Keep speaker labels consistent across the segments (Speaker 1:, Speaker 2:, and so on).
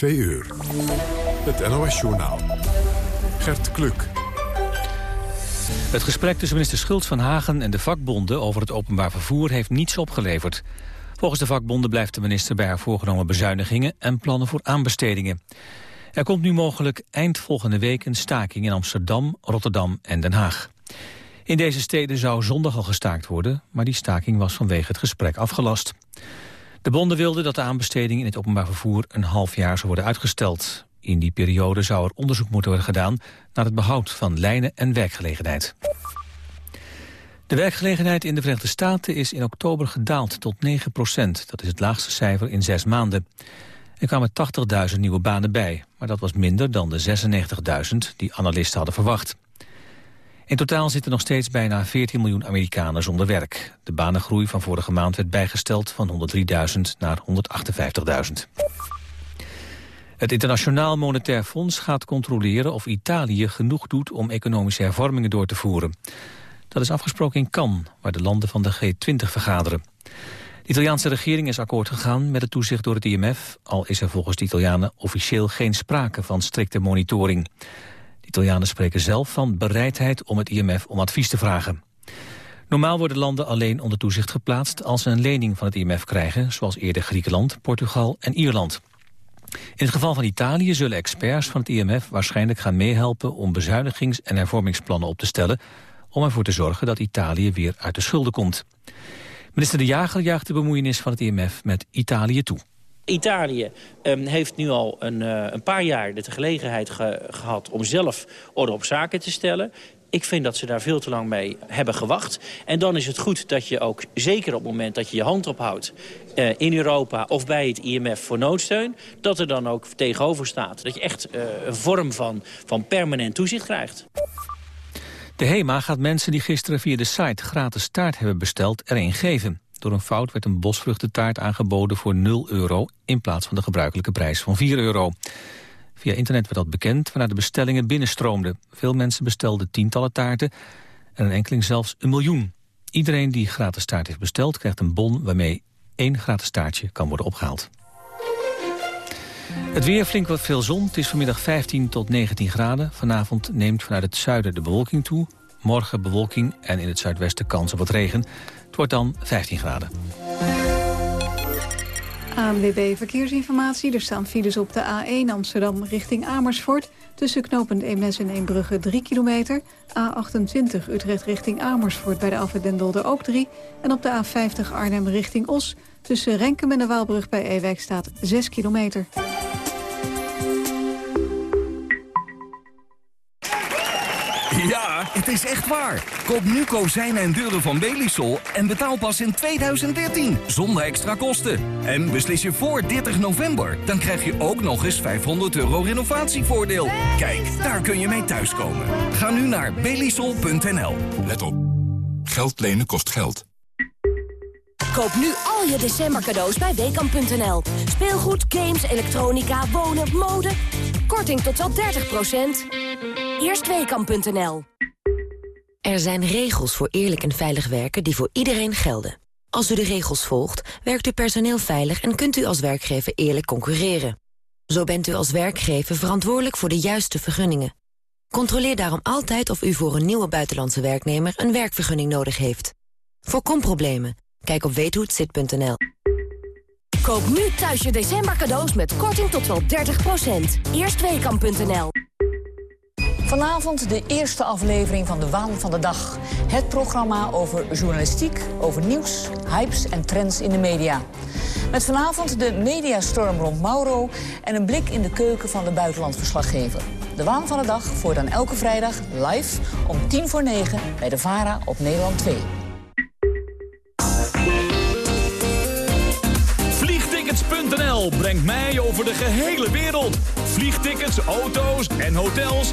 Speaker 1: 2 uur. Het NOS-journaal. Gert Kluk.
Speaker 2: Het gesprek tussen minister Schultz van Hagen en de vakbonden over het openbaar vervoer heeft niets opgeleverd. Volgens de vakbonden blijft de minister bij haar voorgenomen bezuinigingen en plannen voor aanbestedingen. Er komt nu mogelijk eind volgende week een staking in Amsterdam, Rotterdam en Den Haag. In deze steden zou zondag al gestaakt worden, maar die staking was vanwege het gesprek afgelast. De bonden wilden dat de aanbesteding in het openbaar vervoer een half jaar zou worden uitgesteld. In die periode zou er onderzoek moeten worden gedaan naar het behoud van lijnen en werkgelegenheid. De werkgelegenheid in de Verenigde Staten is in oktober gedaald tot 9 procent. Dat is het laagste cijfer in zes maanden. Er kwamen 80.000 nieuwe banen bij, maar dat was minder dan de 96.000 die analisten hadden verwacht. In totaal zitten nog steeds bijna 14 miljoen Amerikanen zonder werk. De banengroei van vorige maand werd bijgesteld van 103.000 naar 158.000. Het Internationaal Monetair Fonds gaat controleren of Italië genoeg doet om economische hervormingen door te voeren. Dat is afgesproken in Cannes, waar de landen van de G20 vergaderen. De Italiaanse regering is akkoord gegaan met het toezicht door het IMF... al is er volgens de Italianen officieel geen sprake van strikte monitoring. Italianen spreken zelf van bereidheid om het IMF om advies te vragen. Normaal worden landen alleen onder toezicht geplaatst... als ze een lening van het IMF krijgen, zoals eerder Griekenland, Portugal en Ierland. In het geval van Italië zullen experts van het IMF waarschijnlijk gaan meehelpen... om bezuinigings- en hervormingsplannen op te stellen om ervoor te zorgen dat Italië weer uit de schulden komt. Minister De Jager jaagt de bemoeienis van het IMF met Italië toe.
Speaker 3: Italië um, heeft nu al een, uh, een, paar jaar de gelegenheid ge gehad om zelf orde op zaken te stellen. Ik vind dat ze daar veel te lang mee hebben gewacht. En dan is het goed dat je ook, zeker op het moment dat je je hand ophoudt... Uh, in Europa of bij het IMF voor noodsteun... dat er dan ook tegenover staat. Dat je echt uh, een vorm van, van permanent toezicht krijgt.
Speaker 2: De HEMA gaat mensen die gisteren via de site gratis taart hebben besteld er geven. Door een fout werd een bosvruchtentaart aangeboden voor 0 euro... in plaats van de gebruikelijke prijs van 4 euro. Via internet werd dat bekend, waarna de bestellingen binnenstroomden. Veel mensen bestelden tientallen taarten en een enkeling zelfs een miljoen. Iedereen die gratis taart heeft besteld krijgt een bon... waarmee één gratis taartje kan worden opgehaald. Het weer flink wat veel zon. Het is vanmiddag 15 tot 19 graden. Vanavond neemt vanuit het zuiden de bewolking toe. Morgen bewolking en in het zuidwesten kans op wat regen. Het wordt dan 15 graden.
Speaker 4: ANWB Verkeersinformatie. Er staan files op de A1 Amsterdam richting Amersfoort. Tussen knooppunt Eemnes en Eembrugge 3 kilometer. A28 Utrecht richting Amersfoort bij de Alfred ook 3. En op de A50 Arnhem richting Os. Tussen Renkum en de Waalbrug bij Ewijk staat 6 kilometer.
Speaker 5: Het is echt waar. Koop nu kozijnen en deuren van Belisol en betaal pas in 2013. Zonder extra kosten. En beslis je voor 30 november. Dan krijg je ook nog eens 500 euro renovatievoordeel. Kijk, daar kun je mee thuiskomen. Ga nu naar belisol.nl.
Speaker 1: Let op. Geld lenen kost geld.
Speaker 6: Koop nu al je december cadeaus bij Weekamp.nl. Speelgoed, games, elektronica, wonen, mode. Korting tot wel 30%. Eerstweekam.nl
Speaker 7: Er zijn regels voor eerlijk en veilig werken die voor iedereen gelden. Als u de regels volgt, werkt uw personeel veilig... en kunt u als werkgever eerlijk concurreren. Zo bent u als werkgever verantwoordelijk voor de juiste vergunningen. Controleer daarom altijd of u voor een nieuwe buitenlandse werknemer... een werkvergunning nodig heeft. Voorkom problemen. Kijk op weethohetzit.nl.
Speaker 6: Koop nu thuis je december cadeaus met korting tot wel 30%. Eerstweekam.nl
Speaker 8: Vanavond de eerste aflevering van De Waan van de Dag. Het programma over journalistiek, over nieuws, hypes en trends in de media. Met vanavond de mediastorm rond Mauro... en een blik in de keuken van de buitenlandverslaggever. De Waan van de Dag voor dan elke vrijdag live om tien voor negen... bij de VARA op Nederland 2.
Speaker 9: Vliegtickets.nl brengt mij over de gehele wereld. Vliegtickets, auto's en hotels.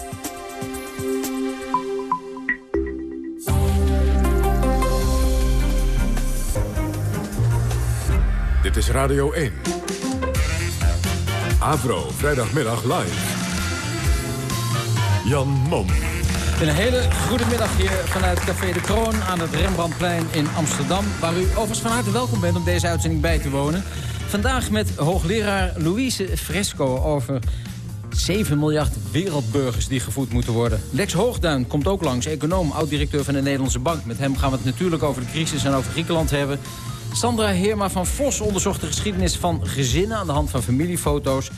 Speaker 1: Dit is Radio 1. Avro, vrijdagmiddag live. Jan Mom.
Speaker 10: Een hele goede middag hier vanuit Café de Kroon aan het Rembrandtplein in Amsterdam... waar u overigens van harte welkom bent om deze uitzending bij te wonen. Vandaag met hoogleraar Louise Fresco over 7 miljard wereldburgers die gevoed moeten worden. Lex Hoogduin komt ook langs, econoom, oud-directeur van de Nederlandse Bank. Met hem gaan we het natuurlijk over de crisis en over Griekenland hebben. Sandra Heerma van Vos onderzocht de geschiedenis van gezinnen... aan de hand van familiefoto's.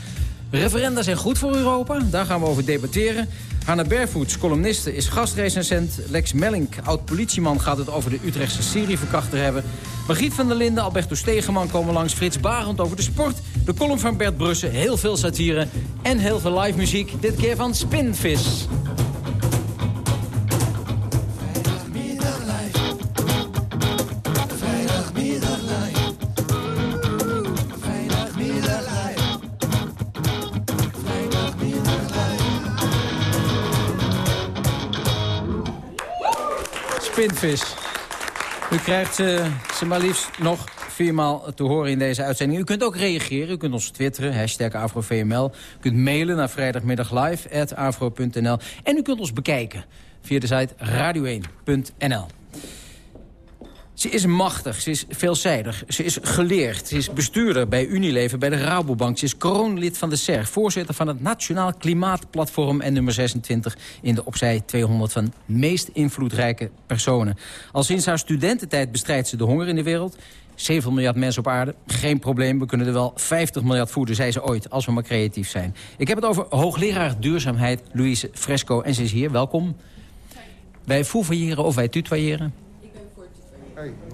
Speaker 10: Referenda zijn goed voor Europa, daar gaan we over debatteren. Hanna Bervoets, columniste, is gastrecensent. Lex Mellink, oud-politieman, gaat het over de Utrechtse serieverkrachter hebben. Margriet van der Linden, Alberto Stegeman komen langs. Frits Barend over de sport. De column van Bert Brussen, heel veel satire. En heel veel live muziek, dit keer van Spinvis. U krijgt ze, ze maar liefst nog viermaal te horen in deze uitzending. U kunt ook reageren. U kunt ons twitteren, hashtag AfroVML. U kunt mailen naar vrijdagmiddaglive.afro.nl. En u kunt ons bekijken via de site radio1.nl. Ze is machtig, ze is veelzijdig, ze is geleerd. Ze is bestuurder bij Unilever, bij de Rabobank. Ze is kroonlid van de SER, voorzitter van het Nationaal Klimaatplatform... en nummer 26 in de opzij 200 van meest invloedrijke personen. Al sinds haar studententijd bestrijdt ze de honger in de wereld. 7 miljard mensen op aarde, geen probleem. We kunnen er wel 50 miljard voeden, zei ze ooit, als we maar creatief zijn. Ik heb het over hoogleraar duurzaamheid Louise Fresco. En ze is hier, welkom. Wij fouvayeren of wij tutoyeren?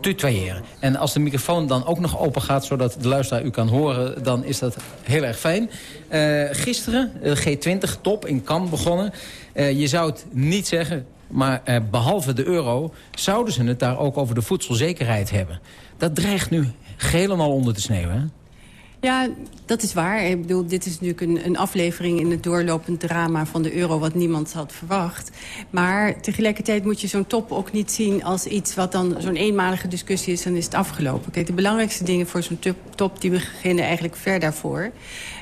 Speaker 10: Tutoyeren. En als de microfoon dan ook nog open gaat... zodat de luisteraar u kan horen, dan is dat heel erg fijn. Uh, gisteren, de G20, top in Cannes begonnen. Uh, je zou het niet zeggen, maar behalve de euro... zouden ze het daar ook over de voedselzekerheid hebben. Dat dreigt nu helemaal onder te hè?
Speaker 11: Ja, dat is waar. Ik bedoel, dit is natuurlijk een, een, aflevering in het doorlopend drama van de euro... wat niemand had verwacht. Maar tegelijkertijd moet je zo'n top ook niet zien als iets... wat dan zo'n eenmalige discussie is, dan is het afgelopen. Kijk, de belangrijkste dingen voor zo'n top, die beginnen eigenlijk ver daarvoor.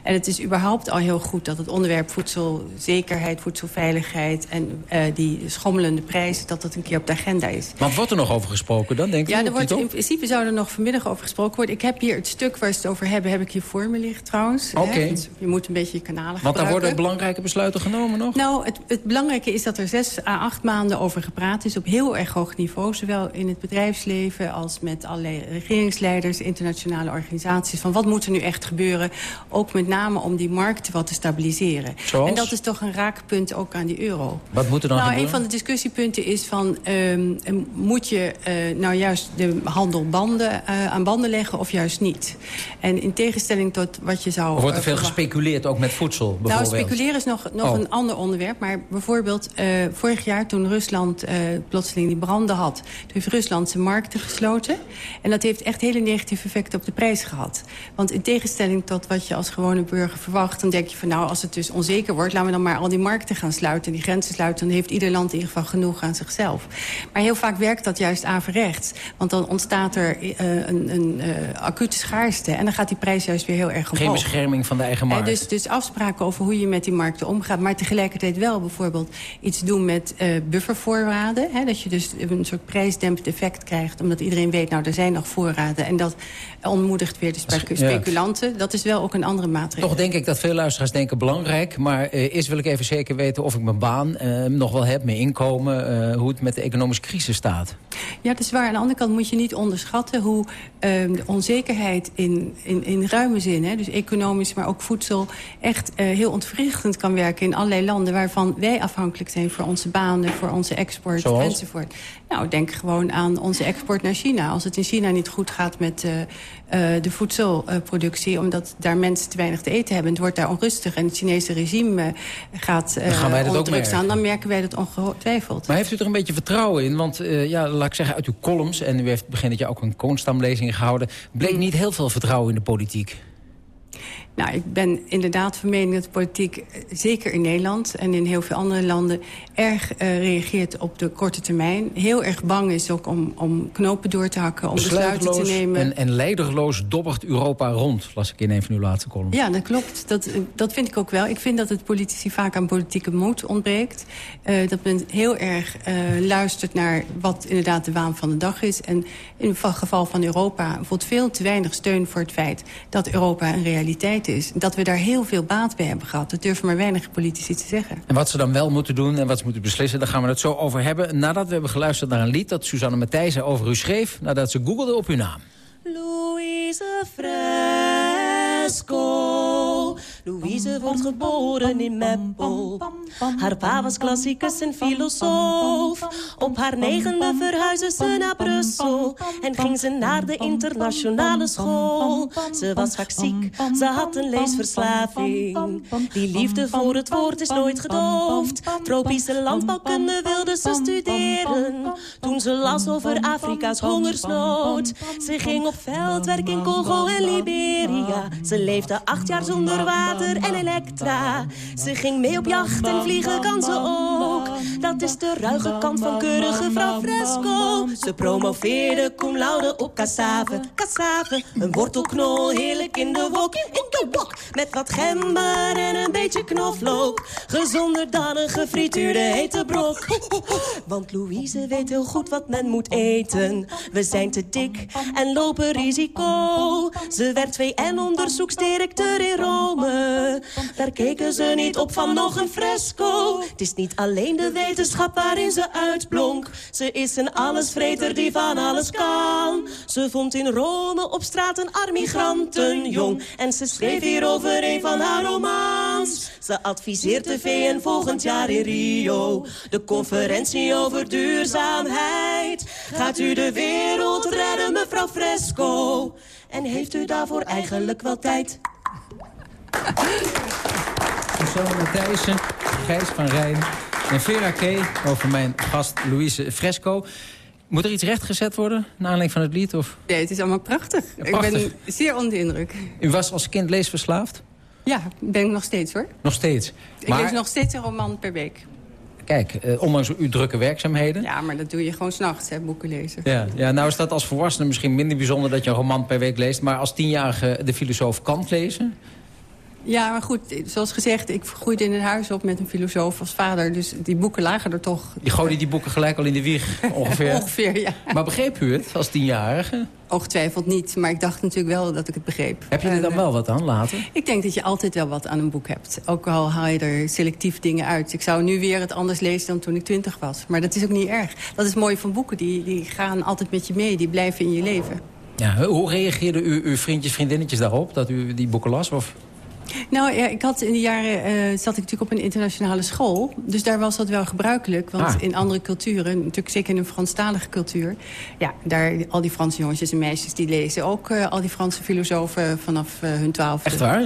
Speaker 11: En het is überhaupt al heel goed dat het onderwerp voedselzekerheid... voedselveiligheid en uh, die schommelende prijzen... dat dat een keer op de agenda is.
Speaker 10: Maar wordt er nog over gesproken dan, denk ik?
Speaker 11: Ja, er wordt, in principe zou er nog vanmiddag over gesproken worden. Ik heb hier het stuk waar ze het over hebben... heb ik hier voor me liggen trouwens.
Speaker 10: Oké.
Speaker 11: Je moet een beetje je kanalen
Speaker 10: Want daar worden belangrijke besluiten genomen nog?
Speaker 11: Nou, het, het, belangrijke is dat er zes à acht maanden over gepraat is... op heel erg hoog niveau, zowel in het bedrijfsleven... als met allerlei regeringsleiders, internationale organisaties... van wat moet er nu echt gebeuren, ook met name om die markt wat te stabiliseren.
Speaker 10: Zoals?
Speaker 11: En dat is toch een raakpunt ook aan die euro.
Speaker 10: Wat moet er dan
Speaker 11: nou,
Speaker 10: gebeuren?
Speaker 11: Een van de discussiepunten is van... Um, moet je uh, nou juist de handel banden, uh, aan banden leggen of juist niet? En in tegenstelling tot wat je zou...
Speaker 10: Of wordt er veel gespeculeerd, ook met voedsel bijvoorbeeld?
Speaker 11: Nou, speculeren is nog, nog oh. een ander onderwerp. Maar bijvoorbeeld uh, vorig jaar toen Rusland uh, plotseling die branden had... toen heeft Rusland zijn markten gesloten. En dat heeft echt hele negatieve effecten op de prijs gehad. Want in tegenstelling tot wat je als gewone burger verwacht... dan denk je van nou, als het dus onzeker wordt... laten we dan maar al die markten gaan sluiten, die grenzen sluiten... dan heeft ieder land in ieder geval genoeg aan zichzelf. Maar heel vaak werkt dat juist averechts. Want dan ontstaat er uh, een, een uh, acute schaarste... en dan gaat die prijs juist weer heel erg omhoog.
Speaker 10: Geen bescherming van de eigen markt.
Speaker 11: Uh, dus, dus afspraken over hoe je met die markten omgaat... maar tegelijkertijd wel bijvoorbeeld iets doen met buffervoorraden. Hè, dat je dus een soort prijsdempend effect krijgt... omdat iedereen weet, nou, er zijn nog voorraden... en dat ontmoedigt weer de spe speculanten. Ja. Dat is wel ook een andere maatregel.
Speaker 10: Toch denk ik dat veel luisteraars denken belangrijk... maar uh, eerst wil ik even zeker weten of ik mijn baan nog wel heb, mijn inkomen... Hoe het met de economische crisis staat.
Speaker 11: Ja, dat is waar. Aan de andere kant moet je niet onderschatten... hoe ehm, de onzekerheid in, in, in ruime zin, hè, dus economisch, maar ook voedsel... echt heel ontwrichtend kan werken in allerlei landen... waarvan wij afhankelijk zijn voor onze banen, voor onze export
Speaker 10: Zoals?
Speaker 11: enzovoort. Nou, denk gewoon aan onze export naar China. Als het in China niet goed gaat met de voedselproductie... omdat daar mensen te weinig te eten hebben... het wordt daar onrustig en het Chinese regime gaat uh,
Speaker 10: dan gaan wij dat ook
Speaker 11: druk staan... dan merken wij dat ongetwijfeld.
Speaker 10: Maar heeft u er een beetje vertrouwen in? Want ja, laat ik zeggen, uit uw columns... en u heeft begin dit jaar ook een koonstamlezing gehouden... bleek niet heel veel vertrouwen in de politiek.
Speaker 11: Nou, ik ben inderdaad van mening dat de politiek, eh, zeker in Nederland... en in heel veel andere landen, erg uh, reageert op de korte termijn. Heel erg bang is ook om, om knopen door te hakken, om besluiten te nemen.
Speaker 10: En, en leiderloos dobbert Europa rond, las ik in een van uw laatste columns.
Speaker 11: Ja, dat klopt. Dat, eh, dat vind ik ook wel. Ik vind dat het politici vaak aan politieke moed ontbreekt. Uh, dat men heel erg uh, luistert naar wat inderdaad de waan van de dag is. En in het geval van Europa voelt veel te weinig steun voor het feit... dat Europa een realiteit is. Dat we daar heel veel baat bij hebben gehad. Dat durven maar weinig politici te zeggen.
Speaker 10: En wat ze dan wel moeten doen en wat ze moeten beslissen... daar gaan we het zo over hebben. Nadat we hebben geluisterd naar een lied dat Suzanne Matthijssen over u schreef... nadat ze googelde op uw naam.
Speaker 12: Louise Fresco. Louise wordt geboren in Meppel. Haar pa was klassicus en filosoof. Op haar negende verhuisde ze naar Brussel. En ging ze naar de internationale school. Ze was vaak ziek, ze had een leesverslaving. Die liefde voor het woord is nooit gedoofd. Tropische landbouwkunde wilde ze studeren. Toen ze las over Afrika's hongersnood. Ze ging op veldwerk in Congo en Liberia. Ze leefde acht jaar zonder water en elektra. Ze ging mee op jacht en vliegen kan ze ook. Dat is de ruige kant van keurige vrouw Fresco. Ze promoveerde cum laude op cassave. Cassave, een wortelknol, heerlijk in de wok. In de wok, met wat gember en een beetje knoflook. Gezonder dan een gefrituurde hete brok. Want Louise weet heel goed wat men moet eten. We zijn te dik en lopen risico. Ze werd VN-onderzoeksdirecteur in Rome. Daar keken ze niet op van nog een fresco. Het is niet alleen de wetenschap waarin ze uitblonk. Ze is een allesvreter die van alles kan. Ze vond in Rome op straat een arm migrantenjong. En ze schreef hierover een van haar romans. Ze adviseert de VN volgend jaar in Rio. De conferentie over duurzaamheid. Gaat u de wereld redden, mevrouw Fresco? En heeft u daarvoor eigenlijk wel tijd?
Speaker 10: Marcel Matthijssen, Gijs van Rijn en Vera K. over mijn gast Louise Fresco. Moet er iets rechtgezet worden, naar aanleiding van het lied? Of?
Speaker 11: Nee, het is allemaal prachtig.
Speaker 10: prachtig.
Speaker 11: Ik ben zeer onder de indruk.
Speaker 10: U was als kind leesverslaafd?
Speaker 11: Ja, ben ik nog steeds hoor.
Speaker 10: Nog steeds?
Speaker 11: Ik lees nog steeds een roman per week.
Speaker 10: Kijk, eh, ondanks uw drukke werkzaamheden...
Speaker 11: Ja, maar dat doe je gewoon s'nachts, boeken lezen.
Speaker 10: Ja, ja, nou is dat als volwassene misschien minder bijzonder dat je een roman per week leest... maar als tienjarige de filosoof Kant lezen...
Speaker 11: Ja, maar goed, zoals gezegd, ik groeide in een huis op met een filosoof als vader. Dus die boeken lagen er toch.
Speaker 10: Je gooide die boeken gelijk al in de wieg, ongeveer?
Speaker 11: ongeveer, ja.
Speaker 10: Maar begreep u het als tienjarige?
Speaker 11: Ongetwijfeld niet, maar ik dacht natuurlijk wel dat ik het begreep.
Speaker 10: Heb je er dan wel wat aan later?
Speaker 11: Ik denk dat je altijd wel wat aan een boek hebt. Ook al haal je er selectief dingen uit. Ik zou nu weer het anders lezen dan toen ik twintig was. Maar dat is ook niet erg. Dat is mooi van boeken, die, die gaan altijd met je mee. Die blijven in je leven.
Speaker 10: Ja, hoe reageerden u, uw vriendjes, vriendinnetjes daarop? Dat u die boeken las? Of...
Speaker 11: Nou ja, ik had in de jaren uh, zat ik natuurlijk op een internationale school. Dus daar was dat wel gebruikelijk. Want
Speaker 10: Ah.
Speaker 11: in andere culturen, natuurlijk zeker in een Franstalige cultuur... ja, daar al die Franse jongetjes en meisjes die lezen ook uh, al die Franse filosofen vanaf uh, hun twaalfde.
Speaker 10: Echt waar?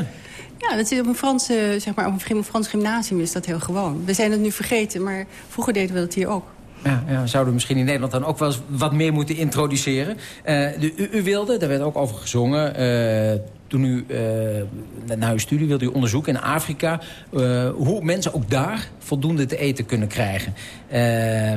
Speaker 11: Ja, dat is op een, Franse, zeg maar, op een Frans gymnasium is dat heel gewoon. We zijn het nu vergeten, maar vroeger deden we dat hier ook.
Speaker 10: Ja, ja, we zouden misschien in Nederland dan ook wel eens wat meer moeten introduceren. Eh, de, u, u wilde, daar werd ook over gezongen... eh, toen u eh, na uw studie wilde u onderzoeken in Afrika... eh, hoe mensen ook daar voldoende te eten kunnen krijgen. Eh,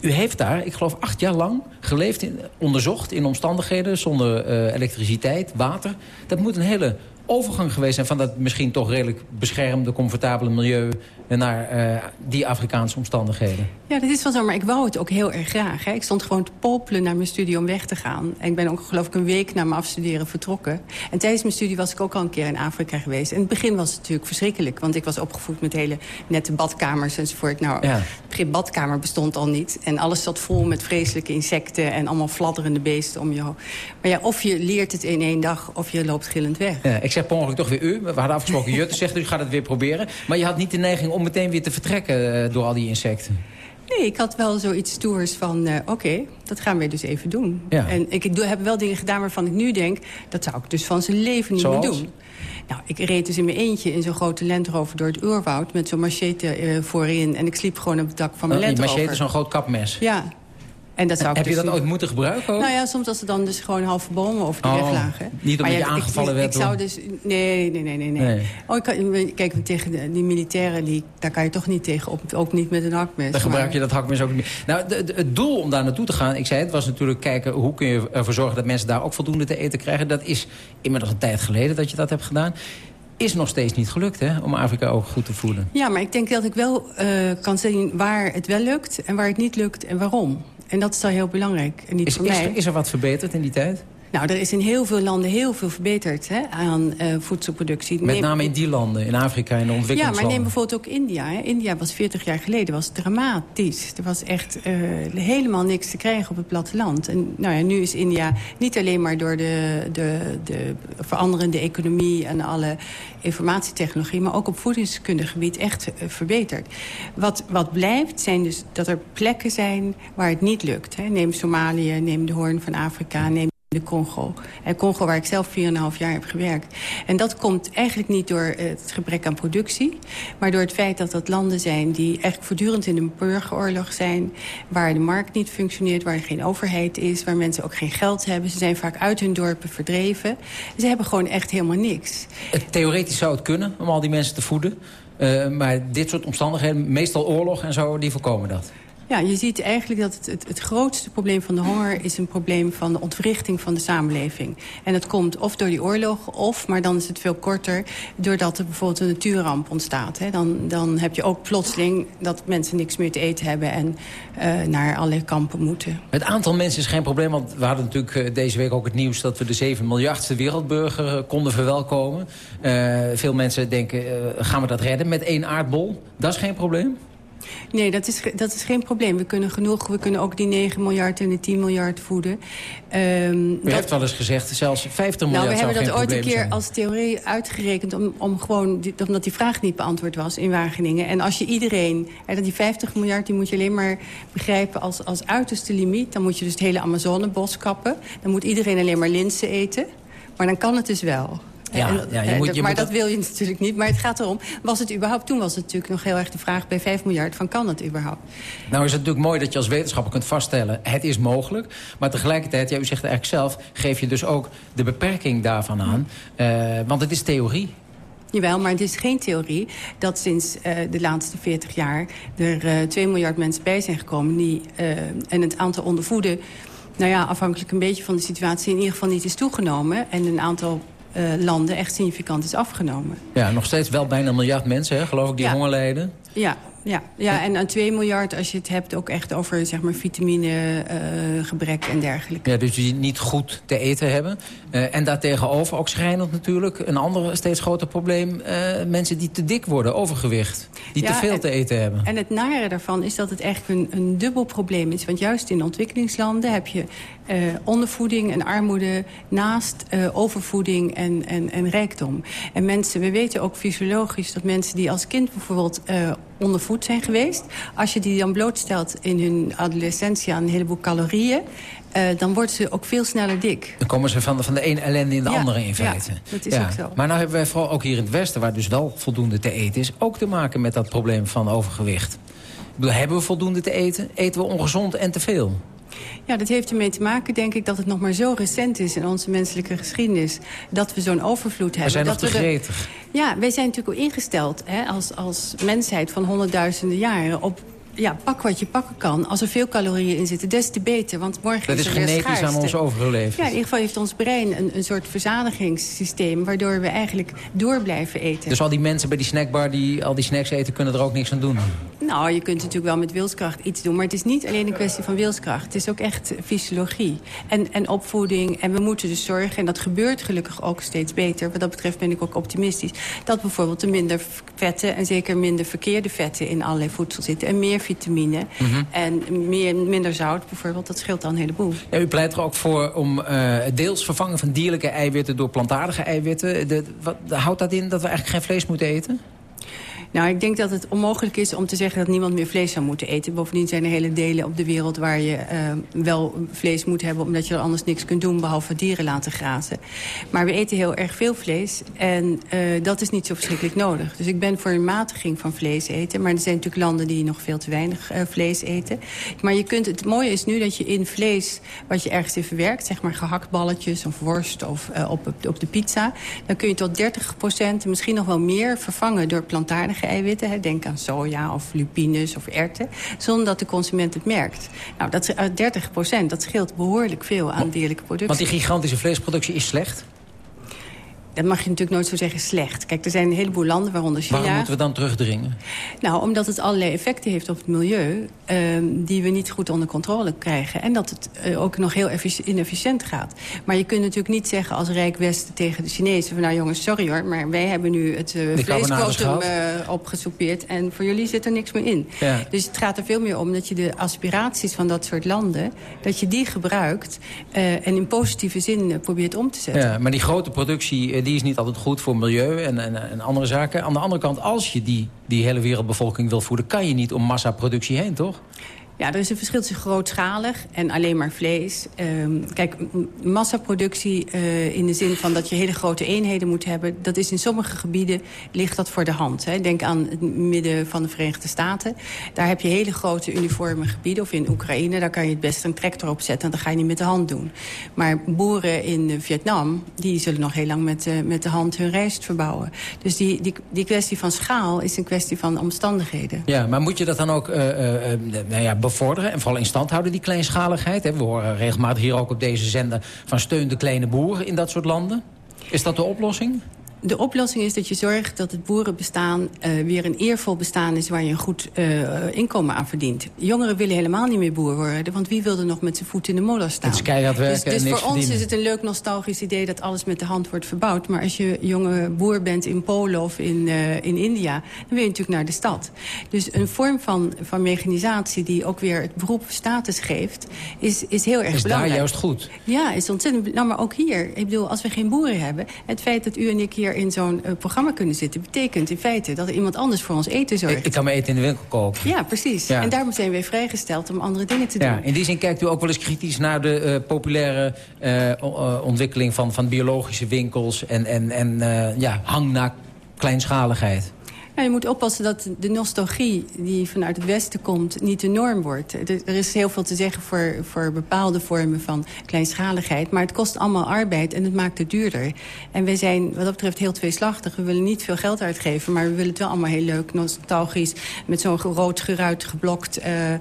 Speaker 10: u heeft daar, ik geloof acht jaar lang, geleefd, in, onderzocht in omstandigheden... zonder elektriciteit, water. Dat moet een hele overgang geweest zijn van dat misschien toch redelijk beschermde, comfortabele milieu... naar eh, die Afrikaanse omstandigheden.
Speaker 11: Ja, dat is wel zo, maar ik wou het ook heel erg graag. Hè. Ik stond gewoon te popelen naar mijn studie om weg te gaan. En ik ben ook geloof ik een week na mijn afstuderen vertrokken. En tijdens mijn studie was ik ook al een keer in Afrika geweest. En in het begin was het natuurlijk verschrikkelijk. Want ik was opgevoed met hele nette badkamers enzovoort. Nou,
Speaker 10: Ja.
Speaker 11: het begrip badkamer bestond al niet. En alles zat vol met vreselijke insecten en allemaal fladderende beesten om je heen. Maar ja, of je leert het in één dag of je loopt gillend weg.
Speaker 10: Ja, ik zeg per ongeluk toch weer u. We hadden afgesproken Jutte, zegt u gaat het weer proberen. Maar je had niet de neiging om meteen weer te vertrekken eh, door al die insecten.
Speaker 11: Nee, ik had wel zoiets stoers van, eh, oké, dat gaan we dus even doen.
Speaker 10: Ja.
Speaker 11: En ik, heb wel dingen gedaan waarvan ik nu denk... dat zou ik dus van zijn leven niet
Speaker 10: Zoals?
Speaker 11: meer doen. Nou, ik reed dus in mijn eentje in zo'n grote Land Rover door het oerwoud... met zo'n machete eh, voorin en ik sliep gewoon op het dak van mijn
Speaker 10: Oh, die machete,
Speaker 11: Rover.
Speaker 10: zo'n groot kapmes.
Speaker 11: Ja. En dat zou
Speaker 10: Heb je
Speaker 11: dus
Speaker 10: dat ooit moeten gebruiken ook?
Speaker 11: Nou ja, soms als ze dan dus gewoon halve bomen over de
Speaker 10: Oh,
Speaker 11: weg lagen.
Speaker 10: niet omdat
Speaker 11: Maar
Speaker 10: je
Speaker 11: ja,
Speaker 10: aangevallen
Speaker 11: ik,
Speaker 10: werd
Speaker 11: Ik zou dus... Nee, nee, nee, nee. Oh, ik kan, kijk, tegen die militairen, die, daar kan je toch niet tegen op. Ook niet met een hakmes.
Speaker 10: Dan gebruik je dat hakmes ook niet. Nou, de- de- het doel om daar naartoe te gaan, ik zei het, was natuurlijk kijken... hoe kun je ervoor zorgen dat mensen daar ook voldoende te eten krijgen. Dat is inmiddels een tijd geleden dat je dat hebt gedaan. Is nog steeds niet gelukt, hè, om Afrika ook goed te voeden.
Speaker 11: Ja, maar ik denk dat ik wel eh, kan zien waar het wel lukt... en waar het niet lukt en waarom. En dat is dan heel belangrijk. En niet
Speaker 10: Is,
Speaker 11: voor
Speaker 10: is,
Speaker 11: mij.
Speaker 10: er, is er wat verbeterd in die tijd?
Speaker 11: Nou, er is in heel veel landen heel veel verbeterd hè, aan eh, voedselproductie.
Speaker 10: Met
Speaker 11: Neem-
Speaker 10: name in die landen, in Afrika en de
Speaker 11: Ja,
Speaker 10: ontwikkelingslanden.
Speaker 11: maar neem bijvoorbeeld ook India. Hè. India was 40 jaar geleden was dramatisch. Er was echt eh, helemaal niks te krijgen op het platteland. En nou ja, nu is India niet alleen maar door de, de, de veranderende economie... en alle informatietechnologie, maar ook op voedingskundegebied echt eh, verbeterd. Wat, wat blijft zijn dus dat er plekken zijn waar het niet lukt. Hè. Neem Somalië, neem de Hoorn van Afrika, neem de Congo. En Congo waar ik zelf 4,5 jaar heb gewerkt. En dat komt eigenlijk niet door het gebrek aan productie... maar door het feit dat dat landen zijn die eigenlijk voortdurend in een burgeroorlog zijn... waar de markt niet functioneert, waar er geen overheid is... waar mensen ook geen geld hebben. Ze zijn vaak uit hun dorpen verdreven. Ze hebben gewoon echt helemaal niks.
Speaker 10: Theoretisch zou het kunnen om al die mensen te voeden. Eh, maar dit soort omstandigheden, meestal oorlog en zo, die voorkomen dat.
Speaker 11: Ja, je ziet eigenlijk dat het, het, grootste probleem van de honger... is een probleem van de ontwrichting van de samenleving. En dat komt of door die oorlog, of, maar dan is het veel korter... doordat er bijvoorbeeld een natuurramp ontstaat. Hè. Dan, dan heb je ook plotseling dat mensen niks meer te eten hebben... en eh, naar allerlei kampen moeten.
Speaker 10: Het aantal mensen is geen probleem, want we hadden natuurlijk eh, deze week ook het nieuws... dat we de 7 miljardste wereldburger eh, konden verwelkomen. Veel mensen denken, gaan we dat redden met één aardbol? Dat is geen probleem?
Speaker 11: Nee, dat is, dat is geen probleem. We kunnen genoeg, we kunnen ook die 9 miljard en de 10 miljard voeden. Ehm,
Speaker 10: U
Speaker 11: dat-
Speaker 10: heeft wel eens gezegd, zelfs 50 miljard
Speaker 11: Nou, we hebben dat ooit een keer
Speaker 10: zijn.
Speaker 11: als theorie uitgerekend... Om, om gewoon, omdat die vraag niet beantwoord was in Wageningen. En als je iedereen... hè, dat die 50 miljard, die moet je alleen maar begrijpen als, als uiterste limiet. Dan moet je dus het hele Amazonebos kappen. Dan moet iedereen alleen maar linzen eten. Maar dan kan het dus wel.
Speaker 10: Ja,
Speaker 11: En
Speaker 10: ja, je
Speaker 11: eh,
Speaker 10: moet- je
Speaker 11: maar
Speaker 10: moet
Speaker 11: dat
Speaker 10: dat-
Speaker 11: wil je natuurlijk niet. Maar het gaat erom, was het überhaupt... Toen was het natuurlijk nog heel erg de vraag bij 5 miljard... van kan het überhaupt?
Speaker 10: Nou is het natuurlijk mooi dat je als wetenschapper kunt vaststellen... het is mogelijk, maar tegelijkertijd, ja, u zegt eigenlijk zelf... geef je dus ook de beperking daarvan aan. Eh, want het is theorie.
Speaker 11: Jawel, maar het is geen theorie dat sinds eh, de laatste 40 jaar... er eh 2 miljard mensen bij zijn gekomen die, en het aantal ondervoeden... nou ja, afhankelijk een beetje van de situatie... in ieder geval niet is toegenomen... en een aantal eh, landen echt significant is afgenomen.
Speaker 10: Ja, nog steeds wel bijna een miljard mensen, hè, geloof ik, die
Speaker 11: Ja.
Speaker 10: honger lijden.
Speaker 11: Ja, ja, ja, en aan 2 miljard als je het hebt ook echt over zeg maar, vitaminegebrek en dergelijke.
Speaker 10: Ja, dus die niet goed te eten hebben. Eh, en daartegenover, ook schrijnend natuurlijk... een ander steeds groter probleem... eh, mensen die te dik worden, overgewicht. Die
Speaker 11: Ja,
Speaker 10: te veel
Speaker 11: en-
Speaker 10: te eten hebben.
Speaker 11: En het nare daarvan is dat het eigenlijk een, een dubbel probleem is. Want juist in ontwikkelingslanden heb je eh, ondervoeding en armoede... naast eh, overvoeding en, en, en rijkdom. En mensen, we weten ook fysiologisch dat mensen die als kind bijvoorbeeld... ondervoed zijn geweest. Als je die dan blootstelt in hun adolescentie aan een heleboel calorieën... eh, dan worden ze ook veel sneller dik.
Speaker 10: Dan komen ze van de, van de ene ellende in de
Speaker 11: Ja,
Speaker 10: andere in
Speaker 11: ja,
Speaker 10: feite.
Speaker 11: dat is ook zo.
Speaker 10: Maar nou hebben wij vooral ook hier in het Westen... waar dus wel voldoende te eten is... ook te maken met dat probleem van overgewicht. Ik bedoel, hebben we voldoende te eten? Eten we ongezond en te veel?
Speaker 11: Ja, dat heeft ermee te maken, denk ik, dat het nog maar zo recent is in onze menselijke geschiedenis. Dat we zo'n overvloed hebben.
Speaker 10: We zijn nog
Speaker 11: dat
Speaker 10: te gretig.
Speaker 11: Ja, wij zijn natuurlijk al ingesteld hè, als, als mensheid van honderdduizenden jaren op... Ja, pak wat je pakken kan. Als er veel calorieën in zitten, des te beter. Want morgen
Speaker 10: Dat is
Speaker 11: er weer
Speaker 10: genetisch aan ons overgeleverd.
Speaker 11: Ja, in ieder geval heeft ons brein een, een soort verzadigingssysteem... waardoor we eigenlijk door blijven eten.
Speaker 10: Dus al die mensen bij die snackbar die al die snacks eten... kunnen er ook niks aan doen.
Speaker 11: Nou, je kunt natuurlijk wel met wilskracht iets doen... maar het is niet alleen een kwestie van wilskracht. Het is ook echt fysiologie en, en opvoeding. En we moeten dus zorgen, en dat gebeurt gelukkig ook steeds beter... wat dat betreft ben ik ook optimistisch... dat bijvoorbeeld er minder vetten en zeker minder verkeerde vetten... in allerlei voedsel zitten en meer vitamine.
Speaker 10: Mhm.
Speaker 11: En meer, minder zout bijvoorbeeld, dat scheelt dan een heleboel.
Speaker 10: Ja, u pleit er ook voor om eh, deels vervangen van dierlijke eiwitten... door plantaardige eiwitten. De, wat, houdt dat in dat we eigenlijk geen vlees moeten eten?
Speaker 11: Nou, ik denk dat het onmogelijk is om te zeggen dat niemand meer vlees zou moeten eten. Bovendien zijn er hele delen op de wereld waar je uh, wel vlees moet hebben... omdat je er anders niks kunt doen behalve dieren laten grazen. Maar we eten heel erg veel vlees en uh, dat is niet zo verschrikkelijk nodig. Dus ik ben voor een matiging van vlees eten. Maar er zijn natuurlijk landen die nog veel te weinig uh, vlees eten. Maar je kunt, het mooie is nu dat je in vlees wat je ergens in verwerkt... zeg maar gehaktballetjes of worst of op, op de pizza... dan kun je tot 30 procent, misschien nog wel meer vervangen door plantaardige eiwitten. Hè. Denk aan soja of lupines of erten. Zonder dat de consument het merkt. Nou, dat is uit 30 procent. Dat scheelt behoorlijk veel aan dierlijke productie.
Speaker 10: Want die gigantische vleesproductie is slecht?
Speaker 11: Dat mag je natuurlijk nooit zo zeggen slecht. Kijk, er zijn een heleboel landen, waaronder China...
Speaker 10: Waarom moeten we dan terugdringen?
Speaker 11: Nou, omdat het allerlei effecten heeft op het milieu... Uh, die we niet goed onder controle krijgen. En dat het uh, ook nog heel inefficiënt gaat. Maar je kunt natuurlijk niet zeggen als Rijk Westen tegen de Chinezen... van nou jongens, sorry hoor, maar wij hebben nu het uh, vleesquotum opgesoupeerd... en voor jullie zit er niks meer in. Ja. Dus het gaat er veel meer om dat je de aspiraties van dat soort landen... dat je die gebruikt en in positieve zin probeert om te zetten.
Speaker 10: Ja, maar die grote productie die is niet altijd goed voor milieu en, en, en, andere zaken. Aan de andere kant, als je die, die hele wereldbevolking wil voeden... kan je niet om massaproductie heen, toch?
Speaker 11: Ja, er is een verschil tussen grootschalig en alleen maar vlees. Um, kijk, massaproductie uh, in de zin van dat je hele grote eenheden moet hebben... dat is in sommige gebieden, ligt dat voor de hand. Hè. Denk aan het midden van de Verenigde Staten. Daar heb je hele grote uniforme gebieden. Of in Oekraïne, daar kan je het best een tractor op zetten... en dat ga je niet met de hand doen. Maar boeren in Vietnam, die zullen nog heel lang met, uh, met de hand hun rijst verbouwen. Dus die, die, die kwestie van schaal is een kwestie van omstandigheden.
Speaker 10: Ja, maar moet je dat dan ook... Uh, nou ja, bevorderen en vooral in stand houden, die kleinschaligheid. We horen regelmatig hier ook op deze zender van steun de kleine boeren in dat soort landen. Is dat de oplossing?
Speaker 11: De oplossing is dat je zorgt dat het boerenbestaan uh, weer een eervol bestaan is... waar je een goed uh, inkomen aan verdient. Jongeren willen helemaal niet meer boer worden... want wie wil er nog met zijn voet in de molen staan?
Speaker 10: Het is keihard werken
Speaker 11: Dus,
Speaker 10: dus
Speaker 11: voor
Speaker 10: verdienen.
Speaker 11: ons is het een leuk nostalgisch idee... dat alles met de hand wordt verbouwd. Maar als je jonge boer bent in Polen of in, uh, in India... dan wil je natuurlijk naar de stad. Dus een vorm van, van mechanisatie die ook weer het beroep status geeft... is, is heel erg
Speaker 10: is
Speaker 11: belangrijk.
Speaker 10: daar juist goed?
Speaker 11: Ja, is ontzettend... Nou, maar ook hier. Ik bedoel, als we geen boeren hebben... het feit dat u en ik hier in zo'n uh, programma kunnen zitten... betekent in feite dat er iemand anders voor ons eten zorgt.
Speaker 10: Ik, ik kan mijn eten in de winkel kopen.
Speaker 11: Ja, precies.
Speaker 10: Ja.
Speaker 11: En daarom zijn we vrijgesteld om andere dingen te doen.
Speaker 10: Ja, in die zin kijkt u ook wel eens kritisch naar de uh, populaire uh, ontwikkeling... van, van biologische winkels en, en, en ja, hang naar kleinschaligheid.
Speaker 11: Nou, je moet oppassen dat de nostalgie die vanuit het Westen komt niet de norm wordt. Er, er is heel veel te zeggen voor, voor bepaalde vormen van kleinschaligheid. Maar het kost allemaal arbeid en het maakt het duurder. En wij zijn wat dat betreft heel tweeslachtig. We willen niet veel geld uitgeven, maar we willen het wel allemaal heel leuk, nostalgisch. Met zo'n rood geruit geblokt uh, uh,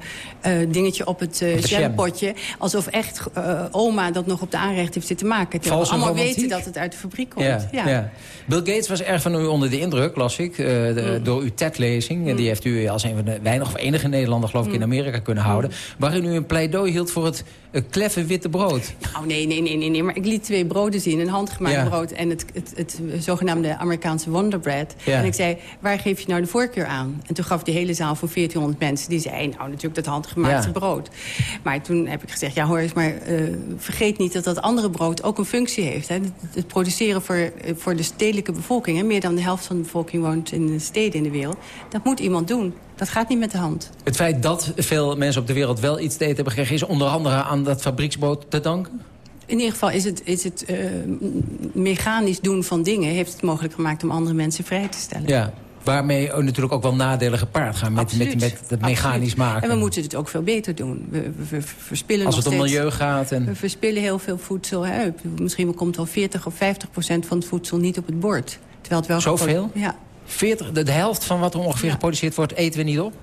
Speaker 11: dingetje op het uh, jampotje. Alsof echt oma dat nog op de aanrecht heeft zitten maken. Terwijl we allemaal romantiek. weten dat het uit de fabriek komt.
Speaker 10: Ja, ja. Ja. Bill Gates was erg van u onder de indruk, las ik. De, mm. Door uw TED-lezing. Mm. Die heeft u als een van de weinig of enige Nederlander geloof ik in Amerika kunnen houden. Mm. Waarin u een pleidooi hield voor het kleffe witte brood.
Speaker 11: Nou, nee, nee, nee, nee, nee. Maar ik liet twee broden zien. Een handgemaakt ja. brood en het, het, het, zogenaamde Amerikaanse Wonder Bread. Ja. En ik zei, waar geef je nou de voorkeur aan? En toen gaf die hele zaal van 1400 mensen... die zei, nou, natuurlijk dat handgemaakte ja. brood. Maar toen heb ik gezegd, ja, hoor eens, maar uh, vergeet niet... dat dat andere brood ook een functie heeft. Hè? Het, het produceren voor, voor de stedelijke bevolking. Hè? Meer dan de helft van de bevolking woont in de steden in de wereld. Dat moet iemand doen. Dat gaat niet met de hand.
Speaker 10: Het feit dat veel mensen op de wereld wel iets te eten hebben gekregen... is onder andere aan dat fabrieksbrood te danken?
Speaker 11: In ieder geval is het, is het uh, mechanisch doen van dingen... heeft het mogelijk gemaakt om andere mensen vrij te stellen.
Speaker 10: Ja. Waarmee natuurlijk ook wel nadelen gepaard gaan met, met, met het mechanisch
Speaker 11: Absoluut.
Speaker 10: maken.
Speaker 11: En we moeten het ook veel beter doen. We, verspillen
Speaker 10: Als het
Speaker 11: nog
Speaker 10: om
Speaker 11: steeds,
Speaker 10: milieu gaat. En...
Speaker 11: We verspillen heel veel voedsel. Hè. Misschien komt wel 40 of 50 procent van het voedsel niet op het bord. Terwijl het wel
Speaker 10: Zoveel?
Speaker 11: Ja.
Speaker 10: 40, de, de, helft van wat er ongeveer ja. geproduceerd wordt, eten we niet op?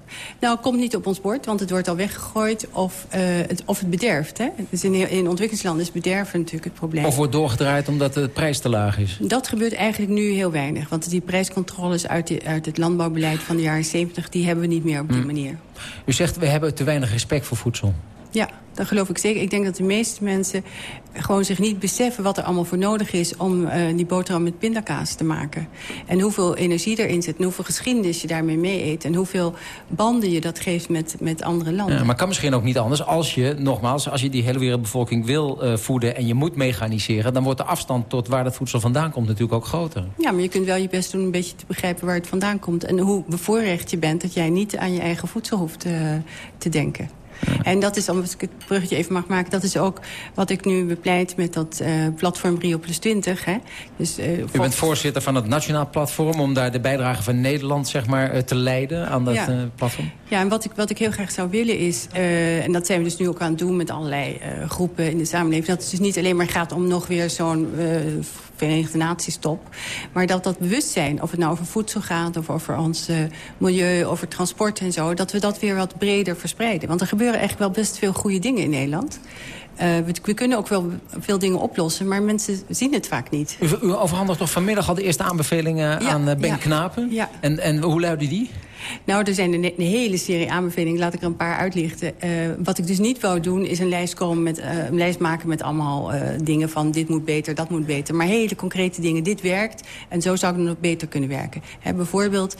Speaker 11: Nou, het komt niet op ons bord, want het wordt al weggegooid of, uh, het, of het bederft. Hè? Dus in, in ontwikkelingslanden is bederven natuurlijk het probleem.
Speaker 10: Of wordt doorgedraaid omdat de prijs te laag is?
Speaker 11: Dat gebeurt eigenlijk nu heel weinig. Want die prijscontroles uit, die, uit het landbouwbeleid van de jaren 70... die hebben we niet meer op die
Speaker 10: hm.
Speaker 11: manier.
Speaker 10: U zegt, we hebben te weinig respect voor voedsel.
Speaker 11: Ja, dat geloof ik zeker. Ik denk dat de meeste mensen gewoon zich niet beseffen wat er allemaal voor nodig is... om uh, die boterham met pindakaas te maken. En hoeveel energie erin zit en hoeveel geschiedenis je daarmee mee eet... en hoeveel banden je dat geeft met, met andere landen.
Speaker 10: Ja, maar kan misschien ook niet anders als je, nogmaals... als je die hele wereldbevolking wil uh, voeden en je moet mechaniseren... dan wordt de afstand tot waar dat voedsel vandaan komt natuurlijk ook groter.
Speaker 11: Ja, maar je kunt wel je best doen een beetje te begrijpen waar het vandaan komt... en hoe bevoorrecht je bent dat jij niet aan je eigen voedsel hoeft uh, te denken. En dat is, als ik het bruggetje even mag maken... dat is ook wat ik nu bepleit met dat uh, platform Rio Plus 20. Hè.
Speaker 10: Dus, uh, U bent voorzitter van het Nationaal Platform... om daar de bijdrage van Nederland zeg maar, uh, te leiden aan dat ja. platform?
Speaker 11: Ja, en wat ik, wat ik heel graag zou willen is... en dat zijn we dus nu ook aan het doen met allerlei groepen in de samenleving... dat het dus niet alleen maar gaat om nog weer zo'n Verenigde Naties top. Maar dat dat bewustzijn, of het nou over voedsel gaat... of over ons uh, milieu, over transport en zo... dat we dat weer wat breder verspreiden. Want er gebeuren echt wel best veel goede dingen in Nederland. Uh, we, we, kunnen ook wel veel dingen oplossen, maar mensen zien het vaak niet.
Speaker 10: U, u overhandigt toch vanmiddag al de eerste aanbevelingen ja, aan uh, Ben ja. Knapen?
Speaker 11: Ja.
Speaker 10: En, en hoe luiden die?
Speaker 11: Nou, er zijn een, een, hele serie aanbevelingen. Laat ik er een paar uitlichten. Uh, wat ik dus niet wou doen, is een lijst, komen met, uh, een lijst maken met allemaal uh, dingen van... dit moet beter, dat moet beter. Maar hele concrete dingen. Dit werkt en zo zou het nog beter kunnen werken. He, bijvoorbeeld,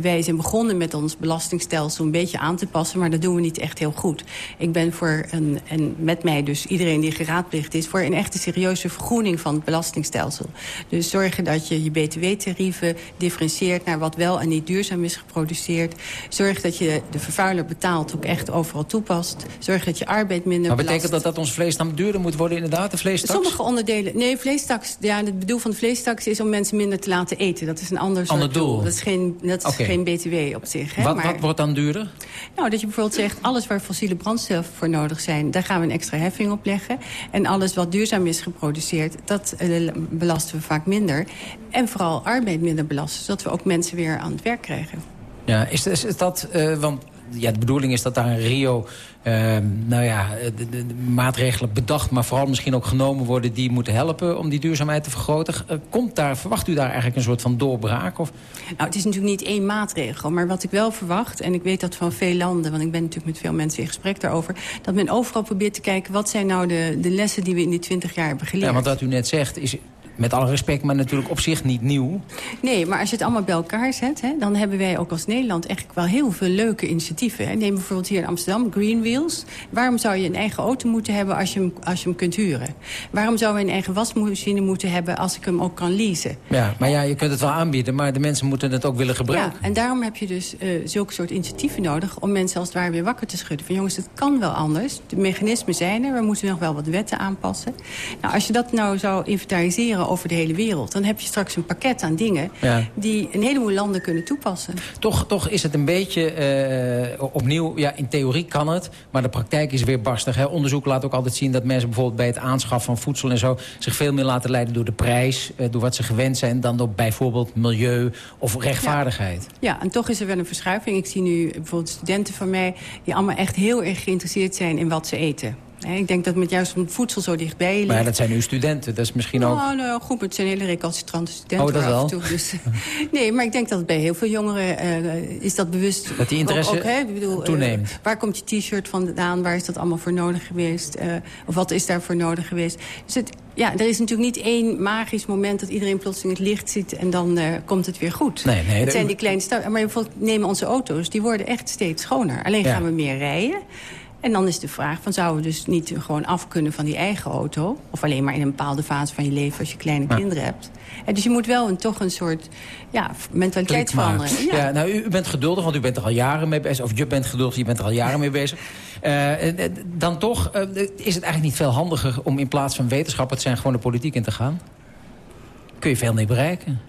Speaker 11: wij zijn begonnen met ons belastingstelsel... een beetje aan te passen, maar dat doen we niet echt heel goed. Ik ben voor, een, en met mij dus iedereen die geraadplicht is... voor een echte serieuze vergroening van het belastingstelsel. Dus zorgen dat je je btw-tarieven differentieert... naar wat wel en niet duurzaam is geproduceerd. Zorg dat je de vervuiler betaalt ook echt overal toepast. Zorg dat je arbeid minder
Speaker 10: Maar betekent belast. dat dat ons vlees dan duurder moet worden inderdaad, de vleestaks?
Speaker 11: Sommige onderdelen... Nee, vleestaks... Ja, het bedoel van de vleestaks is om mensen minder te laten eten. Dat is een ander,
Speaker 10: ander doel.
Speaker 11: Dat is geen, dat is okay. geen btw op zich. Hè?
Speaker 10: Wat,
Speaker 11: maar,
Speaker 10: wat wordt dan duurder?
Speaker 11: Nou, dat je bijvoorbeeld zegt... alles waar fossiele brandstoffen voor nodig zijn... daar gaan we een extra heffing op leggen. En alles wat duurzaam is geproduceerd... dat uh, belasten we vaak minder. En vooral arbeid minder belasten... zodat we ook mensen weer aan het werk krijgen.
Speaker 10: Ja, is, is, is dat, uh, want ja, de bedoeling is dat daar in Rio uh, nou ja, de, de, de, maatregelen bedacht... maar vooral misschien ook genomen worden die moeten helpen... om die duurzaamheid te vergroten. Uh, komt daar, verwacht u daar eigenlijk een soort van doorbraak? Of?
Speaker 11: Nou, het is natuurlijk niet één maatregel. Maar wat ik wel verwacht, en ik weet dat van veel landen... want ik ben natuurlijk met veel mensen in gesprek daarover... dat men overal probeert te kijken... wat zijn nou de, de lessen die we in die twintig jaar hebben geleerd.
Speaker 10: Ja, want wat u net zegt is met alle respect, maar natuurlijk op zich niet nieuw.
Speaker 11: Nee, maar als je het allemaal bij elkaar zet... Hè, dan hebben wij ook als Nederland echt wel heel veel leuke initiatieven. Hè. Neem bijvoorbeeld hier in Amsterdam, Green Wheels. Waarom zou je een eigen auto moeten hebben als je hem, als je hem kunt huren? Waarom zou we een eigen wasmachine moeten hebben als ik hem ook kan leasen?
Speaker 10: Ja, maar ja, je kunt het wel aanbieden, maar de mensen moeten het ook willen gebruiken.
Speaker 11: Ja, en daarom heb je dus uh, zulke soort initiatieven nodig... om mensen als het ware weer wakker te schudden. Van jongens, het kan wel anders. De mechanismen zijn er, we moeten nog wel wat wetten aanpassen. Nou, als je dat nou zou inventariseren over de hele wereld... dan heb je straks een pakket aan dingen... Ja. die een heleboel landen kunnen toepassen.
Speaker 10: Toch, toch is het een beetje uh, opnieuw... ja, in theorie kan het, maar de praktijk is weer barstig. Hè? Onderzoek laat ook altijd zien dat mensen bijvoorbeeld... bij het aanschaffen van voedsel en zo... zich veel meer laten leiden door de prijs... Uh, door wat ze gewend zijn... dan door bijvoorbeeld milieu of rechtvaardigheid.
Speaker 11: Ja. ja, en toch is er wel een verschuiving. Ik zie nu bijvoorbeeld studenten van mij... die allemaal echt heel erg geïnteresseerd zijn in wat ze eten. Ik denk dat met juist het voedsel zo dichtbij ligt.
Speaker 10: Maar ja, dat zijn uw studenten, dat is misschien ook...
Speaker 11: Nou, goed, het zijn hele recalcitrante studenten.
Speaker 10: Oh, dat wel?
Speaker 11: Toe, dus, nee, maar ik denk dat bij heel veel jongeren uh, is dat bewust...
Speaker 10: Dat die interesse
Speaker 11: ook, ook, hè, ik bedoel,
Speaker 10: toeneemt.
Speaker 11: Uh, waar komt je t-shirt vandaan? Waar is dat allemaal voor nodig geweest? Uh, of wat is daarvoor nodig geweest? Dus het, ja, er is natuurlijk niet één magisch moment... dat iedereen plotseling het licht ziet en dan uh, komt het weer goed.
Speaker 10: Nee, nee,
Speaker 11: het zijn die kleine stappen. Maar bijvoorbeeld nemen onze auto's, die worden echt steeds schoner. Alleen ja. gaan we meer rijden... En dan is de vraag, van, zouden we dus niet gewoon af kunnen van die eigen auto? Of alleen maar in een bepaalde fase van je leven als je kleine ja. kinderen hebt. En dus je moet wel een, toch een soort ja, mentaliteit veranderen.
Speaker 10: Ja. ja, nou, u bent geduldig, want u bent er al jaren mee bezig. Of je bent geduldig, je bent er al jaren mee bezig. Uh, dan toch uh, is het eigenlijk niet veel handiger om in plaats van wetenschap... het zijn gewoon de politiek in te gaan? Kun je veel mee bereiken?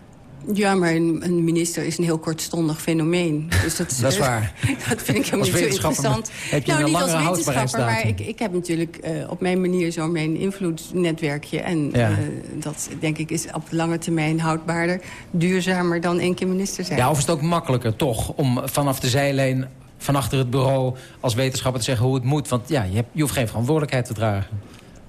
Speaker 11: Ja, maar een, minister is een heel kortstondig fenomeen. Dus dat,
Speaker 10: dat is waar.
Speaker 11: dat vind ik helemaal niet zo interessant.
Speaker 10: Heb je
Speaker 11: nou,
Speaker 10: een
Speaker 11: niet als wetenschapper, maar ik, ik heb natuurlijk uh, op mijn manier zo mijn invloedsnetwerkje. En ja. uh, dat, denk ik, is op lange termijn houdbaarder, duurzamer dan één keer minister zijn.
Speaker 10: Ja, of is het ook makkelijker, toch, om vanaf de zijlijn van achter het bureau als wetenschapper te zeggen hoe het moet? Want ja, je, hebt, je hoeft geen verantwoordelijkheid te dragen.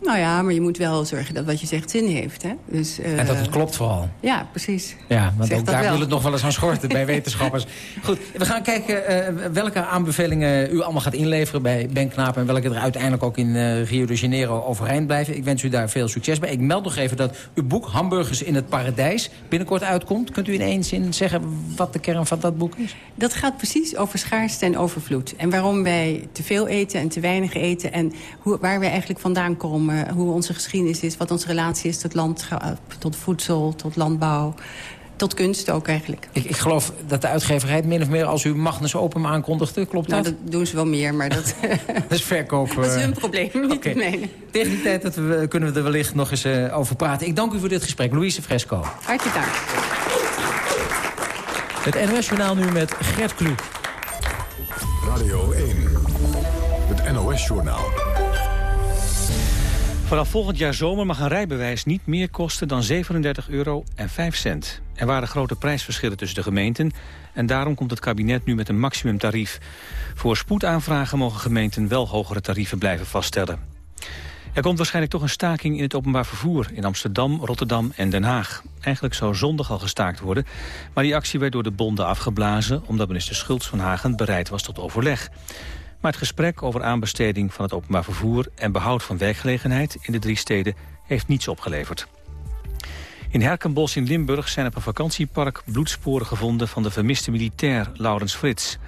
Speaker 11: Nou ja, maar je moet wel zorgen dat wat je zegt zin heeft. Hè? Dus, uh,
Speaker 10: en dat het klopt vooral.
Speaker 11: Ja, precies.
Speaker 10: Ja, want
Speaker 11: Zeg
Speaker 10: ook daar wil het nog wel eens aan schorten bij wetenschappers. Goed, we gaan kijken eh, welke aanbevelingen u allemaal gaat inleveren bij Ben Knaap... en welke er uiteindelijk ook in eh, Rio de Janeiro overeind blijven. Ik wens u daar veel succes bij. Ik meld nog even dat uw boek Hamburgers in het Paradijs binnenkort uitkomt. Kunt u in één zin zeggen wat de kern van dat boek is?
Speaker 11: Dat gaat precies over schaarste en overvloed. En waarom wij te veel eten en te weinig eten... en hoe, waar wij eigenlijk vandaan komen, hoe onze geschiedenis is... wat onze relatie is tot, land, tot voedsel, tot landbouw... Tot kunst ook eigenlijk.
Speaker 10: Ik, ik geloof dat de uitgeverij het min of meer als u Magnus Open aankondigde. Klopt
Speaker 11: nou,
Speaker 10: dat?
Speaker 11: dat doen ze wel meer, maar dat...
Speaker 10: dat is verkoop.
Speaker 11: dat is hun probleem, niet
Speaker 10: okay.
Speaker 11: het mijne.
Speaker 10: Tegen die tijd dat we, kunnen we er wellicht nog eens uh, over praten. Ik dank u voor dit gesprek. Louise Fresco.
Speaker 11: Hartelijk dank.
Speaker 10: Het NOS-journaal nu met Gert Kluk.
Speaker 1: Radio 1. Het NOS-journaal.
Speaker 2: Vanaf volgend jaar zomer mag een rijbewijs niet meer kosten dan 37 euro en 5 cent. Er waren grote prijsverschillen tussen de gemeenten... en daarom komt het kabinet nu met een maximumtarief. Voor spoedaanvragen mogen gemeenten wel hogere tarieven blijven vaststellen. Er komt waarschijnlijk toch een staking in het openbaar vervoer... in Amsterdam, Rotterdam en Den Haag. Eigenlijk zou zondag al gestaakt worden... maar die actie werd door de bonden afgeblazen... omdat minister Schultz van Hagen bereid was tot overleg. Maar het gesprek over aanbesteding van het openbaar vervoer... en behoud van werkgelegenheid in de drie steden heeft niets opgeleverd. In Herkenbos in Limburg zijn op een vakantiepark bloedsporen gevonden... van de vermiste militair Laurens Frits.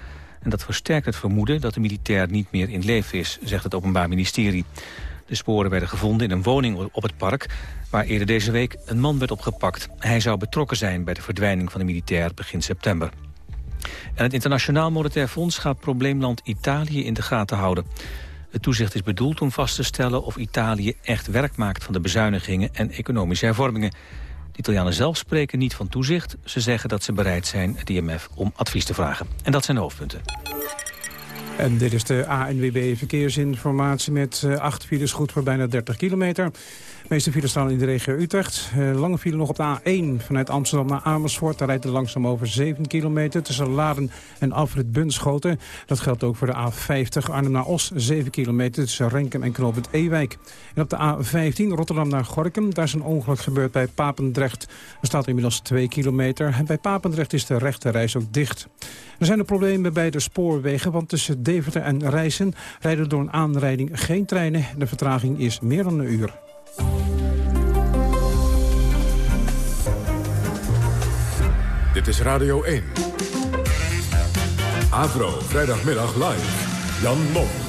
Speaker 2: En dat versterkt het vermoeden dat de militair niet meer in leven is... zegt het Openbaar Ministerie. De sporen werden gevonden in een woning op het park... waar eerder deze week een man werd opgepakt. Hij zou betrokken zijn bij de verdwijning van de militair begin september. En het Internationaal Monetair Fonds gaat probleemland Italië in de gaten houden. Het toezicht is bedoeld om vast te stellen of Italië echt werk maakt van de bezuinigingen en economische hervormingen. De Italianen zelf spreken niet van toezicht. Ze zeggen dat ze bereid zijn het IMF om advies te vragen. En dat zijn de hoofdpunten.
Speaker 13: En dit is de ANWB Verkeersinformatie met uh, acht files goed voor bijna 30 kilometer. De meeste files staan in de regio Utrecht. Uh, lange file nog op de A1 vanuit Amsterdam naar Amersfoort. Daar rijdt het langzaam over 7 kilometer tussen Laren en Alfred Bunschoten. Dat geldt ook voor de A50 Arnhem naar Os. 7 kilometer tussen Renkum en Knoopend Ewijk. En op de A15 Rotterdam naar Gorkum. Daar is een ongeluk gebeurd bij Papendrecht. Er staat inmiddels 2 kilometer. En bij Papendrecht is de rechte reis ook dicht. Er zijn er problemen bij de spoorwegen, want tussen Deventer en Rijssen rijden door een aanrijding geen treinen. De vertraging is meer dan een uur.
Speaker 1: Dit is Radio 1. Avro, vrijdagmiddag live. Jan Mom.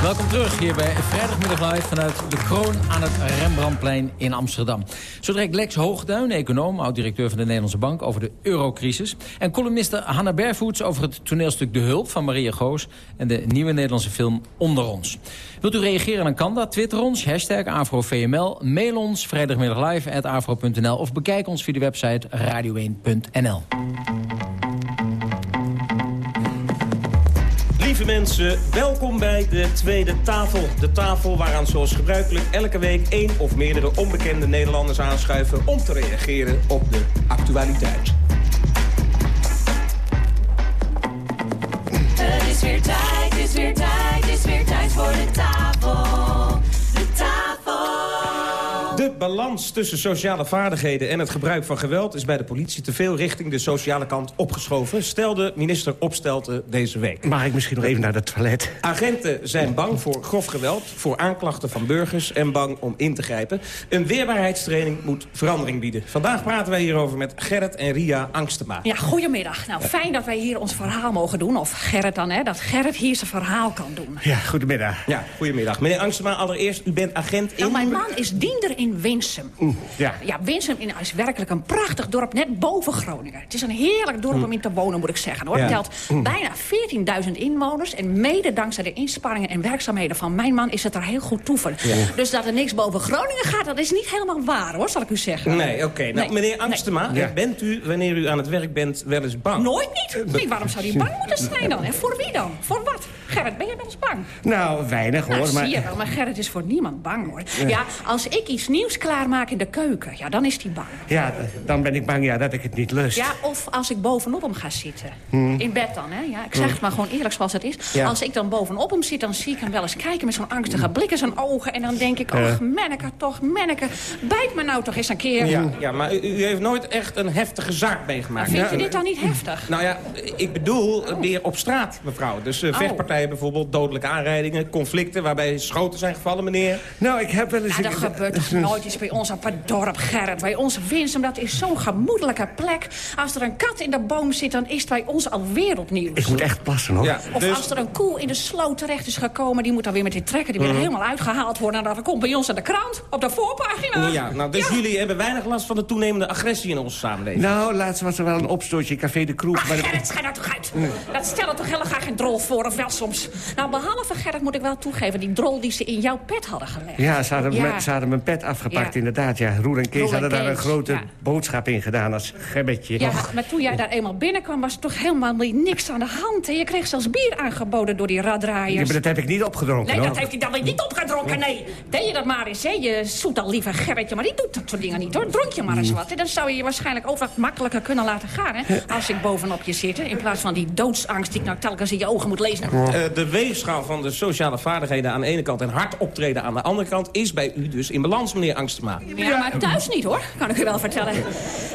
Speaker 10: Welkom terug hier bij Vrijdagmiddag Live vanuit de Kroon aan het Rembrandtplein in Amsterdam. Zo direct Lex Hoogduin, econoom, oud-directeur van de Nederlandse Bank, over de eurocrisis. En columniste Hanna Bervoets over het toneelstuk De Hulp van Maria Goos en de nieuwe Nederlandse film Onder ons. Wilt u reageren, dan kan dat. Twitter ons, hashtag AfroVML, mail ons vrijdagmiddaglive.afro.nl of bekijk ons via de website radio1.nl.
Speaker 14: Mensen, welkom bij de tweede tafel. De tafel waaraan zoals gebruikelijk elke week één of meerdere onbekende Nederlanders aanschuiven... om te reageren op de actualiteit.
Speaker 15: Het is weer tijd, het is weer tijd, het is weer tijd voor de tafel. De
Speaker 14: balans tussen sociale vaardigheden en het gebruik van geweld... is bij de politie te veel richting de sociale kant opgeschoven... stelde minister Opstelten deze week.
Speaker 16: Mag ik misschien nog even naar het toilet?
Speaker 14: Agenten zijn bang voor grof geweld, voor aanklachten van burgers... en bang om in te grijpen. Een weerbaarheidstraining moet verandering bieden. Vandaag praten wij hierover met Gerrit en Ria Angstema.
Speaker 17: Ja, goedemiddag. Nou, fijn dat wij hier ons verhaal mogen doen. Of Gerrit dan, hè. Dat Gerrit hier zijn verhaal kan doen.
Speaker 16: Ja, goedemiddag.
Speaker 14: Ja, goedemiddag. Meneer Angstema, allereerst, u bent agent in...
Speaker 17: Nou, mijn man is diender in Winsum.
Speaker 16: Oeh, ja.
Speaker 17: Ja, Winsum is werkelijk een prachtig dorp, net boven Groningen. Het is een heerlijk dorp om in te wonen, moet ik zeggen. Hoor.
Speaker 14: Ja.
Speaker 17: Het telt bijna 14.000 inwoners. En mede dankzij de inspanningen en werkzaamheden van mijn man... is het er heel goed toeven.
Speaker 14: Ja.
Speaker 17: Dus dat er niks boven Groningen gaat, dat is niet helemaal waar, hoor, zal ik u zeggen.
Speaker 14: Nee, oké. Nou,
Speaker 17: Nee.
Speaker 14: meneer Angstema,
Speaker 17: Nee.
Speaker 14: bent u, wanneer u aan het werk bent, wel eens bang?
Speaker 17: Nooit niet. Nee, waarom zou die bang moeten zijn dan? En voor wie dan? Voor wat? Gerrit, ben je wel eens bang?
Speaker 16: Nou, weinig hoor,
Speaker 17: nou,
Speaker 16: maar...
Speaker 17: zie je wel, maar Gerrit is voor niemand bang, hoor.
Speaker 16: Ja.
Speaker 17: Ja, als ik iets nieuws klaar klaarmaken in de keuken. Ja, dan is hij bang.
Speaker 16: Ja, dan ben ik bang ja, dat ik het niet lust.
Speaker 17: Ja, of als ik bovenop hem ga zitten.
Speaker 16: Hmm.
Speaker 17: In bed dan, hè? Ja, ik zeg
Speaker 16: Hmm.
Speaker 17: het maar gewoon eerlijk zoals het is.
Speaker 16: Ja.
Speaker 17: Als ik dan bovenop hem zit, dan zie ik hem wel eens kijken... met zo'n angstige blik in zijn ogen. En dan denk ik,
Speaker 14: Ja.
Speaker 17: och, manneke, toch, manneke. Bijt me nou toch eens een keer.
Speaker 14: Ja, ja maar u, u heeft nooit echt een heftige zaak meegemaakt.
Speaker 17: Vind je
Speaker 14: Ja,
Speaker 17: dit dan niet heftig?
Speaker 14: Nou ja, ik bedoel eh, meer op straat, mevrouw. Dus eh,
Speaker 17: Oh.
Speaker 14: vechtpartijen bijvoorbeeld, dodelijke aanrijdingen, conflicten... waarbij schoten zijn gevallen, meneer.
Speaker 16: Nou, ik heb wel eens...
Speaker 17: Ja, dat gebeurt toch nooit bij ons op het dorp, Gerrit. Bij ons Winsum, dat is zo'n gemoedelijke plek. Als er een kat in de boom zit, dan is het bij ons al wereldnieuws.
Speaker 16: Ik moet echt plassen, hoor.
Speaker 17: Of als er een koe in de sloot terecht is gekomen... die moet dan weer met die trekker die weer
Speaker 14: Mhm.
Speaker 17: helemaal uitgehaald worden... en dat komt bij ons in de krant, op de voorpagina.
Speaker 14: Ja, nou, dus jullie hebben weinig last van de toenemende agressie in onze samenleving.
Speaker 16: Nou, laatst was er wel een opstootje in Café de Kroeg. maar de-
Speaker 17: Gerrit, schijn nou toch uit. Dat stellen toch heel graag geen drol voor, of wel soms. Nou, behalve Gerrit moet ik wel toegeven... die drol die ze in jouw pet hadden gelegd.
Speaker 16: Ja, ze hadden,
Speaker 17: Ja.
Speaker 16: me- ze hadden mijn pet afgepakt,
Speaker 17: Ja.
Speaker 16: inderdaad. Ja. Roer en Kees
Speaker 17: Roer en
Speaker 16: hadden daar een grote
Speaker 17: ja.
Speaker 16: boodschap in gedaan als gebbetje.
Speaker 17: Ja, maar, maar toen jij daar eenmaal binnenkwam, was er toch helemaal niks aan de hand. En je kreeg zelfs bier aangeboden door die
Speaker 16: Ja,
Speaker 17: raddraaiers.
Speaker 16: maar dat heb ik niet opgedronken,
Speaker 17: Nee,
Speaker 16: hoor.
Speaker 17: dat heeft hij dan weer niet opgedronken, nee. Deed je dat maar eens, hè? Je zoet al liever Gerritje, maar die doet dat soort dingen niet, hoor. Dronk je maar eens wat. En dan zou je je waarschijnlijk ook wat makkelijker kunnen laten gaan, hè? Als ik bovenop je zit, hè? In plaats van die doodsangst die ik nou telkens in je ogen moet lezen.
Speaker 14: Eh, de weegschaal van de sociale vaardigheden aan de ene kant... en hard optreden aan de andere kant... is bij u dus in balans, meneer Angstema.
Speaker 17: Ja, maar thuis niet, hoor. Kan ik u wel vertellen.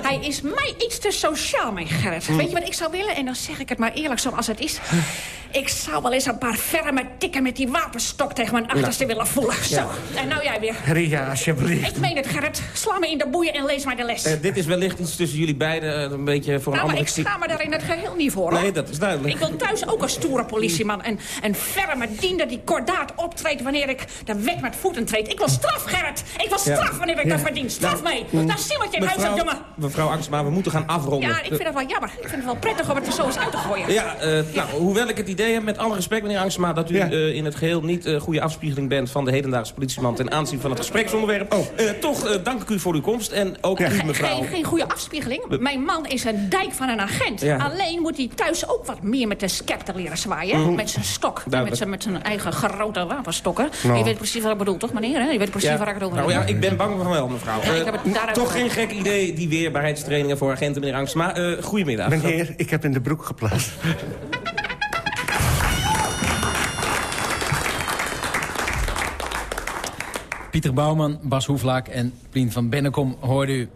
Speaker 17: Hij is mij iets te sociaal, mijn Gerrit.
Speaker 14: Hm.
Speaker 17: Weet je wat ik zou willen? En dan zeg ik het maar eerlijk zoals het is. Ik zou wel eens een paar ferme tikken met die wapenstok tegen mijn achterste
Speaker 16: Nou.
Speaker 17: willen voelen. Zo.
Speaker 16: Ja.
Speaker 17: En nou jij weer.
Speaker 16: Ria, alsjeblieft.
Speaker 17: Ik meen het, Gerrit. Sla me in de boeien en lees mij de les.
Speaker 14: Eh, dit is wellicht iets tussen jullie beiden, eh, een beetje voor een
Speaker 17: nou, maar
Speaker 14: andere...
Speaker 17: ik schaam me daar in het geheel niet voor, hoor.
Speaker 14: Nee, dat is duidelijk.
Speaker 17: Ik wil thuis ook een stoere politieman. Een, een ferme diender die kordaat optreedt wanneer ik de wet met voeten treed. Ik wil straf, Gerrit. Ik wil straf
Speaker 14: Ja.
Speaker 17: wanneer ik
Speaker 14: Ja.
Speaker 17: dat verdien. Straf
Speaker 14: Nou,
Speaker 17: mee.
Speaker 14: mm.
Speaker 17: Dan zie wat je in huis jongen.
Speaker 14: mevrouw Angstema, we moeten gaan afronden.
Speaker 17: Ja, ik vind het wel jammer. Ik vind het wel prettig om het er zo eens uit te gooien.
Speaker 14: Ja, eh, nou, hoewel ik het idee heb, met alle respect, meneer Angstema... dat u eh, in het geheel niet een goede afspiegeling bent... van de hedendaagse politieman ten aanzien van het gespreksonderwerp. Eh, toch eh, dank ik u voor uw komst en ook u, mevrouw.
Speaker 17: Geen, geen goede afspiegeling. Mijn man is een dijk van een agent.
Speaker 14: Ja.
Speaker 17: Alleen moet hij thuis ook wat meer met de scepter leren zwaaien.
Speaker 14: Mhm.
Speaker 17: Met zijn stok.
Speaker 14: Duidelijk.
Speaker 17: Met zijn, met zijn eigen grote wapenstokken.
Speaker 14: Nou.
Speaker 17: Je weet precies wat ik bedoel, toch meneer? Hè? Je weet precies
Speaker 14: Ja.
Speaker 17: waar ik het over
Speaker 14: Nou
Speaker 17: heb.
Speaker 14: Ik ben bang van wel, mevrouw.
Speaker 17: Ja, ik
Speaker 14: Eh,
Speaker 17: heb het daaruit
Speaker 14: toch geen gek idee, die weerbaarheidstrainingen voor agenten, meneer Angstema. Eh goedemiddag.
Speaker 16: Meneer, ik heb in de broek geplast.
Speaker 10: Pieter Bouwman, Bas Hoeflaak en Plien van Bennekom hoorde u.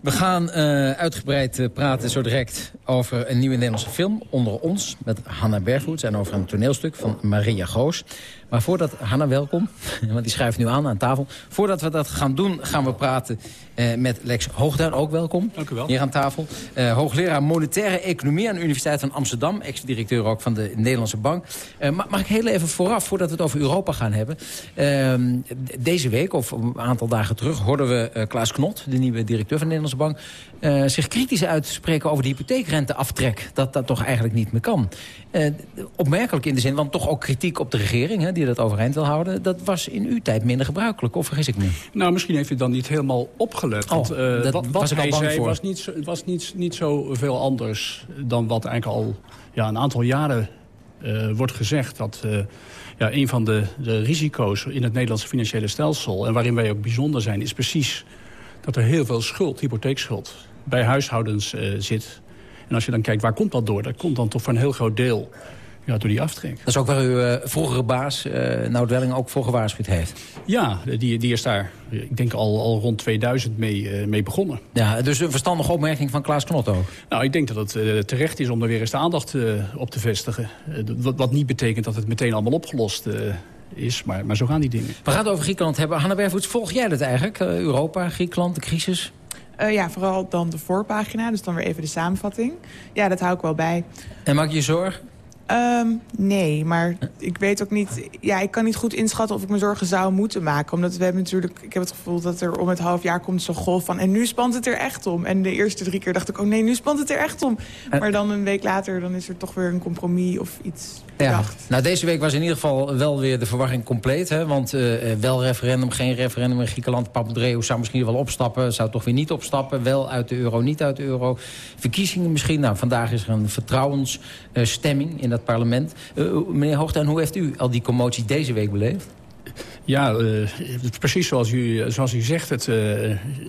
Speaker 10: We gaan eh, uitgebreid eh, praten zo direct over een nieuwe Nederlandse film... Onder ons, met Hanna Bergvoets... en over een toneelstuk van Maria Goos. Maar voordat... Hanna, welkom, want die schuift nu aan aan tafel. Voordat we dat gaan doen, gaan we praten eh, met Lex Hoogduin. Ook welkom.
Speaker 18: Dank u wel.
Speaker 10: Hier aan tafel. Eh, hoogleraar Monetaire Economie aan de Universiteit van Amsterdam. Ex-directeur ook van de Nederlandse Bank. Eh, ma- mag ik heel even vooraf, voordat we het over Europa gaan hebben. Ehm, deze week, of een aantal dagen terug, hoorden we eh, Klaas Knot... de nieuwe directeur van de Nederlandse Bank... zich kritisch uitspreken over de hypotheekrenteaftrek. Dat dat toch eigenlijk niet meer kan. Opmerkelijk in de zin, want toch ook kritiek op de regering... Hè, die dat overeind wil houden. Dat was in uw tijd minder gebruikelijk, of vergis ik me?
Speaker 18: Nou, misschien heeft u dan niet helemaal opgelet.
Speaker 10: Oh,
Speaker 18: eh,
Speaker 10: dat
Speaker 18: wat,
Speaker 10: was
Speaker 18: wat
Speaker 10: ik al bang
Speaker 18: zei
Speaker 10: voor.
Speaker 18: was, niet, was niet, niet zo veel anders dan wat eigenlijk al ja, een aantal jaren eh, wordt gezegd. Dat eh, ja, een van de, de risico's in het Nederlandse financiële stelsel... en waarin wij ook bijzonder zijn, is precies dat er heel veel schuld, hypotheekschuld... bij huishoudens zit. En als je dan kijkt, waar komt dat door? Dat komt dan toch voor een heel groot deel ja, door die aftrek.
Speaker 10: Dat is ook waar uw eh, vroegere baas, eh Nout Welling, ook voor gewaarschuwd heeft.
Speaker 18: Ja, die, die is daar, ik denk al, al rond 2000 mee, eh, mee begonnen.
Speaker 10: Ja, dus een verstandige opmerking van Klaas Knot ook.
Speaker 18: Nou, ik denk dat het terecht is om er weer eens de aandacht eh, op te vestigen. Wat, wat niet betekent dat het meteen allemaal opgelost eh, is, maar, maar zo gaan die dingen.
Speaker 10: We gaan het over Griekenland hebben. Hanna Bervoets, volg jij dat eigenlijk? Europa, Griekenland, de crisis?
Speaker 19: Eh, ja, vooral dan de voorpagina, dus dan weer even de samenvatting. Ja, dat hou ik wel bij.
Speaker 10: En maak je zorgen?
Speaker 19: Ehm, nee, maar ik weet ook niet... Ja, ik kan niet goed inschatten of ik me zorgen zou moeten maken. Omdat we hebben natuurlijk... Ik heb het gevoel dat er om het half jaar komt zo'n golf van... en nu spant het er echt om. En de eerste drie keer dacht ik... oh nee, nu spant het er echt om. Maar dan een week later dan is er toch weer een compromis of iets
Speaker 10: Ja.
Speaker 19: bedacht.
Speaker 10: Nou, deze week was in ieder geval wel weer de verwarring compleet. Hè? Want eh, eh, wel referendum, geen referendum in Griekenland. Papandreou zou misschien wel opstappen, zou toch weer niet opstappen. Wel uit de euro, niet uit de euro. Verkiezingen misschien. Nou, vandaag is er een vertrouwensstemming in dat parlement. Eh, meneer Hoogtuin, hoe heeft u al die commotie deze week beleefd?
Speaker 18: Ja, eh, precies zoals u, zoals u zegt. Het, eh,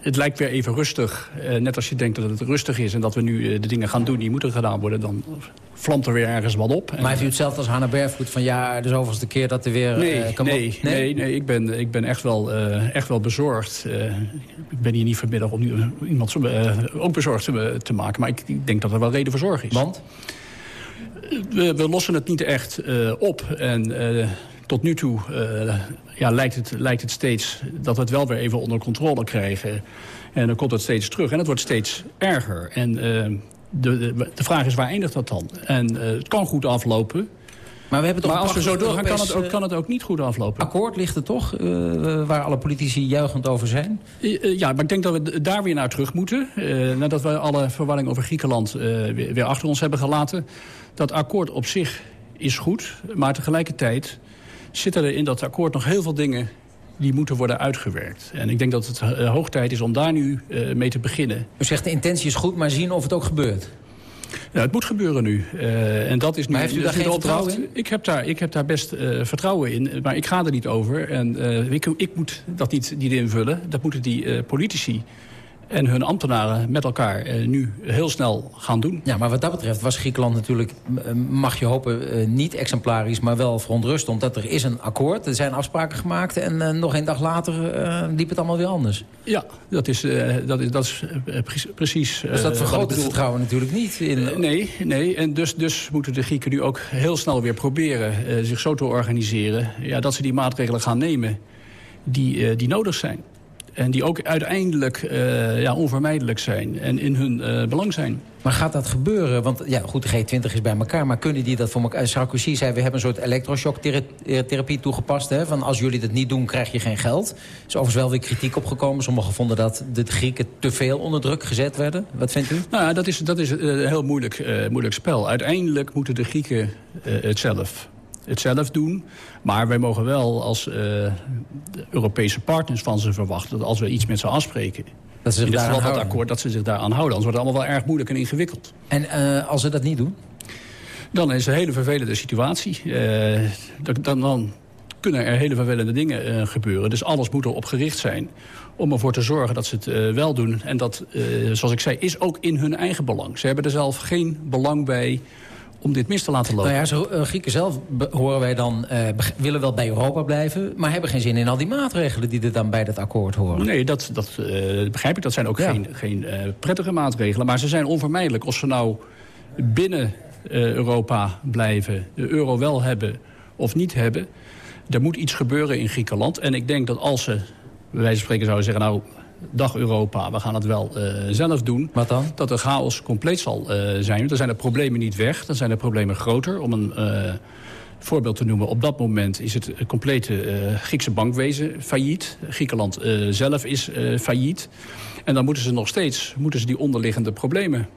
Speaker 18: het lijkt weer even rustig. Eh, net als je denkt dat het rustig is en dat we nu eh, de dingen gaan doen die moeten gedaan worden... dan vlamt er weer ergens wat op.
Speaker 10: Maar heeft u hetzelfde als Hanna Bergvoet van ja, de zoveelste keer dat er weer...
Speaker 18: Nee,
Speaker 10: eh, kan
Speaker 18: nee, nee, nee, ik ben, ik ben echt, wel, eh, echt wel bezorgd. Eh, ik ben hier niet vanmiddag om eh, iemand eh, ook bezorgd te, te maken. Maar ik, ik denk dat er wel reden voor zorg is.
Speaker 10: Want?
Speaker 18: We, we lossen het niet echt eh, op. En eh, tot nu toe eh, ja, lijkt, het, lijkt het steeds dat we het wel weer even onder controle krijgen. En dan komt het steeds terug. En het wordt steeds erger. En de, de, de vraag is, waar eindigt dat dan? En het kan goed aflopen.
Speaker 10: Maar, we hebben toch
Speaker 18: maar als we zo doorgaan, kan het, ook, kan het ook niet goed aflopen.
Speaker 10: Akkoord ligt er toch, eh, waar alle politici juichend over zijn?
Speaker 18: Eh, eh, Ja, maar ik denk dat we daar weer naar terug moeten. Nadat we alle verwarring over Griekenland weer, weer achter ons hebben gelaten. Dat akkoord op zich is goed. Maar tegelijkertijd zitten er in dat akkoord nog heel veel dingen... die moeten worden uitgewerkt. En ik denk dat het hoog tijd is om daar nu mee te beginnen.
Speaker 10: U zegt de intentie is goed, maar zien of het ook gebeurt.
Speaker 18: Ja, het moet gebeuren nu. Eh, en dat is nu,
Speaker 10: Maar heeft u daar geen vertrouwen
Speaker 18: Ik heb daar, ik heb daar best eh, vertrouwen in. Maar ik ga er niet over. En eh, ik, ik moet dat niet, niet invullen. Dat moeten die politici en hun ambtenaren met elkaar eh, nu heel snel gaan doen.
Speaker 10: Ja, maar wat dat betreft was Griekenland natuurlijk, mag je hopen, eh, niet exemplarisch, maar wel verontrust. Omdat er is een akkoord, er zijn afspraken gemaakt en eh, nog een dag later liep het allemaal weer anders.
Speaker 18: Ja, dat is, dat is, dat is pre- precies...
Speaker 10: Dus dat vergroot het vertrouwen natuurlijk niet. In,
Speaker 18: nee, nee, en dus, dus moeten de Grieken nu ook heel snel weer proberen zich zo te organiseren... Ja, dat ze die maatregelen gaan nemen die, die nodig zijn. En die ook uiteindelijk eh, ja, onvermijdelijk zijn en in hun eh, belang zijn.
Speaker 10: Maar gaat dat gebeuren? Want ja, goed, de G20 is bij elkaar, maar kunnen die dat voor elkaar? Sarkozy zei, we hebben een soort elektroshocktherapie toegepast. Hè? Van als jullie dat niet doen, krijg je geen geld. Er is overigens wel weer kritiek opgekomen. Sommigen vonden dat de Grieken te veel onder druk gezet werden. Wat vindt u?
Speaker 18: Nou, dat is, dat is eh, een heel moeilijk, eh, moeilijk spel. Uiteindelijk moeten de Grieken eh, het, zelf, het zelf doen. Maar wij mogen wel als eh, de Europese partners van ze verwachten... dat als we iets met ze afspreken...
Speaker 10: Dat ze zich
Speaker 18: in dit geval dat
Speaker 10: houden.
Speaker 18: akkoord, dat ze zich daaraan houden. Anders wordt het allemaal wel erg moeilijk en ingewikkeld.
Speaker 10: En eh, als ze dat niet doen?
Speaker 18: Dan is het een hele vervelende situatie. Eh, dan, dan, kunnen er hele vervelende dingen gebeuren. Dus alles moet erop gericht zijn om ervoor te zorgen dat ze het wel doen. En dat, zoals ik zei, is ook in hun eigen belang. Ze hebben er zelf geen belang bij om dit mis te laten lopen.
Speaker 10: Nou ja, zo, eh, Grieken zelf horen wij dan, eh, willen wel bij Europa blijven... maar hebben geen zin in al die maatregelen die er dan bij dat akkoord horen.
Speaker 18: Nee, dat, dat eh, begrijp ik. Dat zijn ook
Speaker 10: Ja.
Speaker 18: geen, geen prettige maatregelen. Maar ze zijn onvermijdelijk. Of ze nou binnen Europa blijven, de euro wel hebben of niet hebben... er moet iets gebeuren in Griekenland. En ik denk dat als ze, bij wijze van spreken zouden zeggen... nou, dag Europa, we gaan het wel eh, zelf doen...
Speaker 10: Wat dan?
Speaker 18: dat de chaos compleet zal eh, zijn. Dan zijn de problemen niet weg, dan zijn de problemen groter. Om een eh, voorbeeld te noemen, op dat moment is het complete Griekse bankwezen failliet. Griekenland zelf is failliet. En dan moeten ze nog steeds moeten ze die onderliggende problemen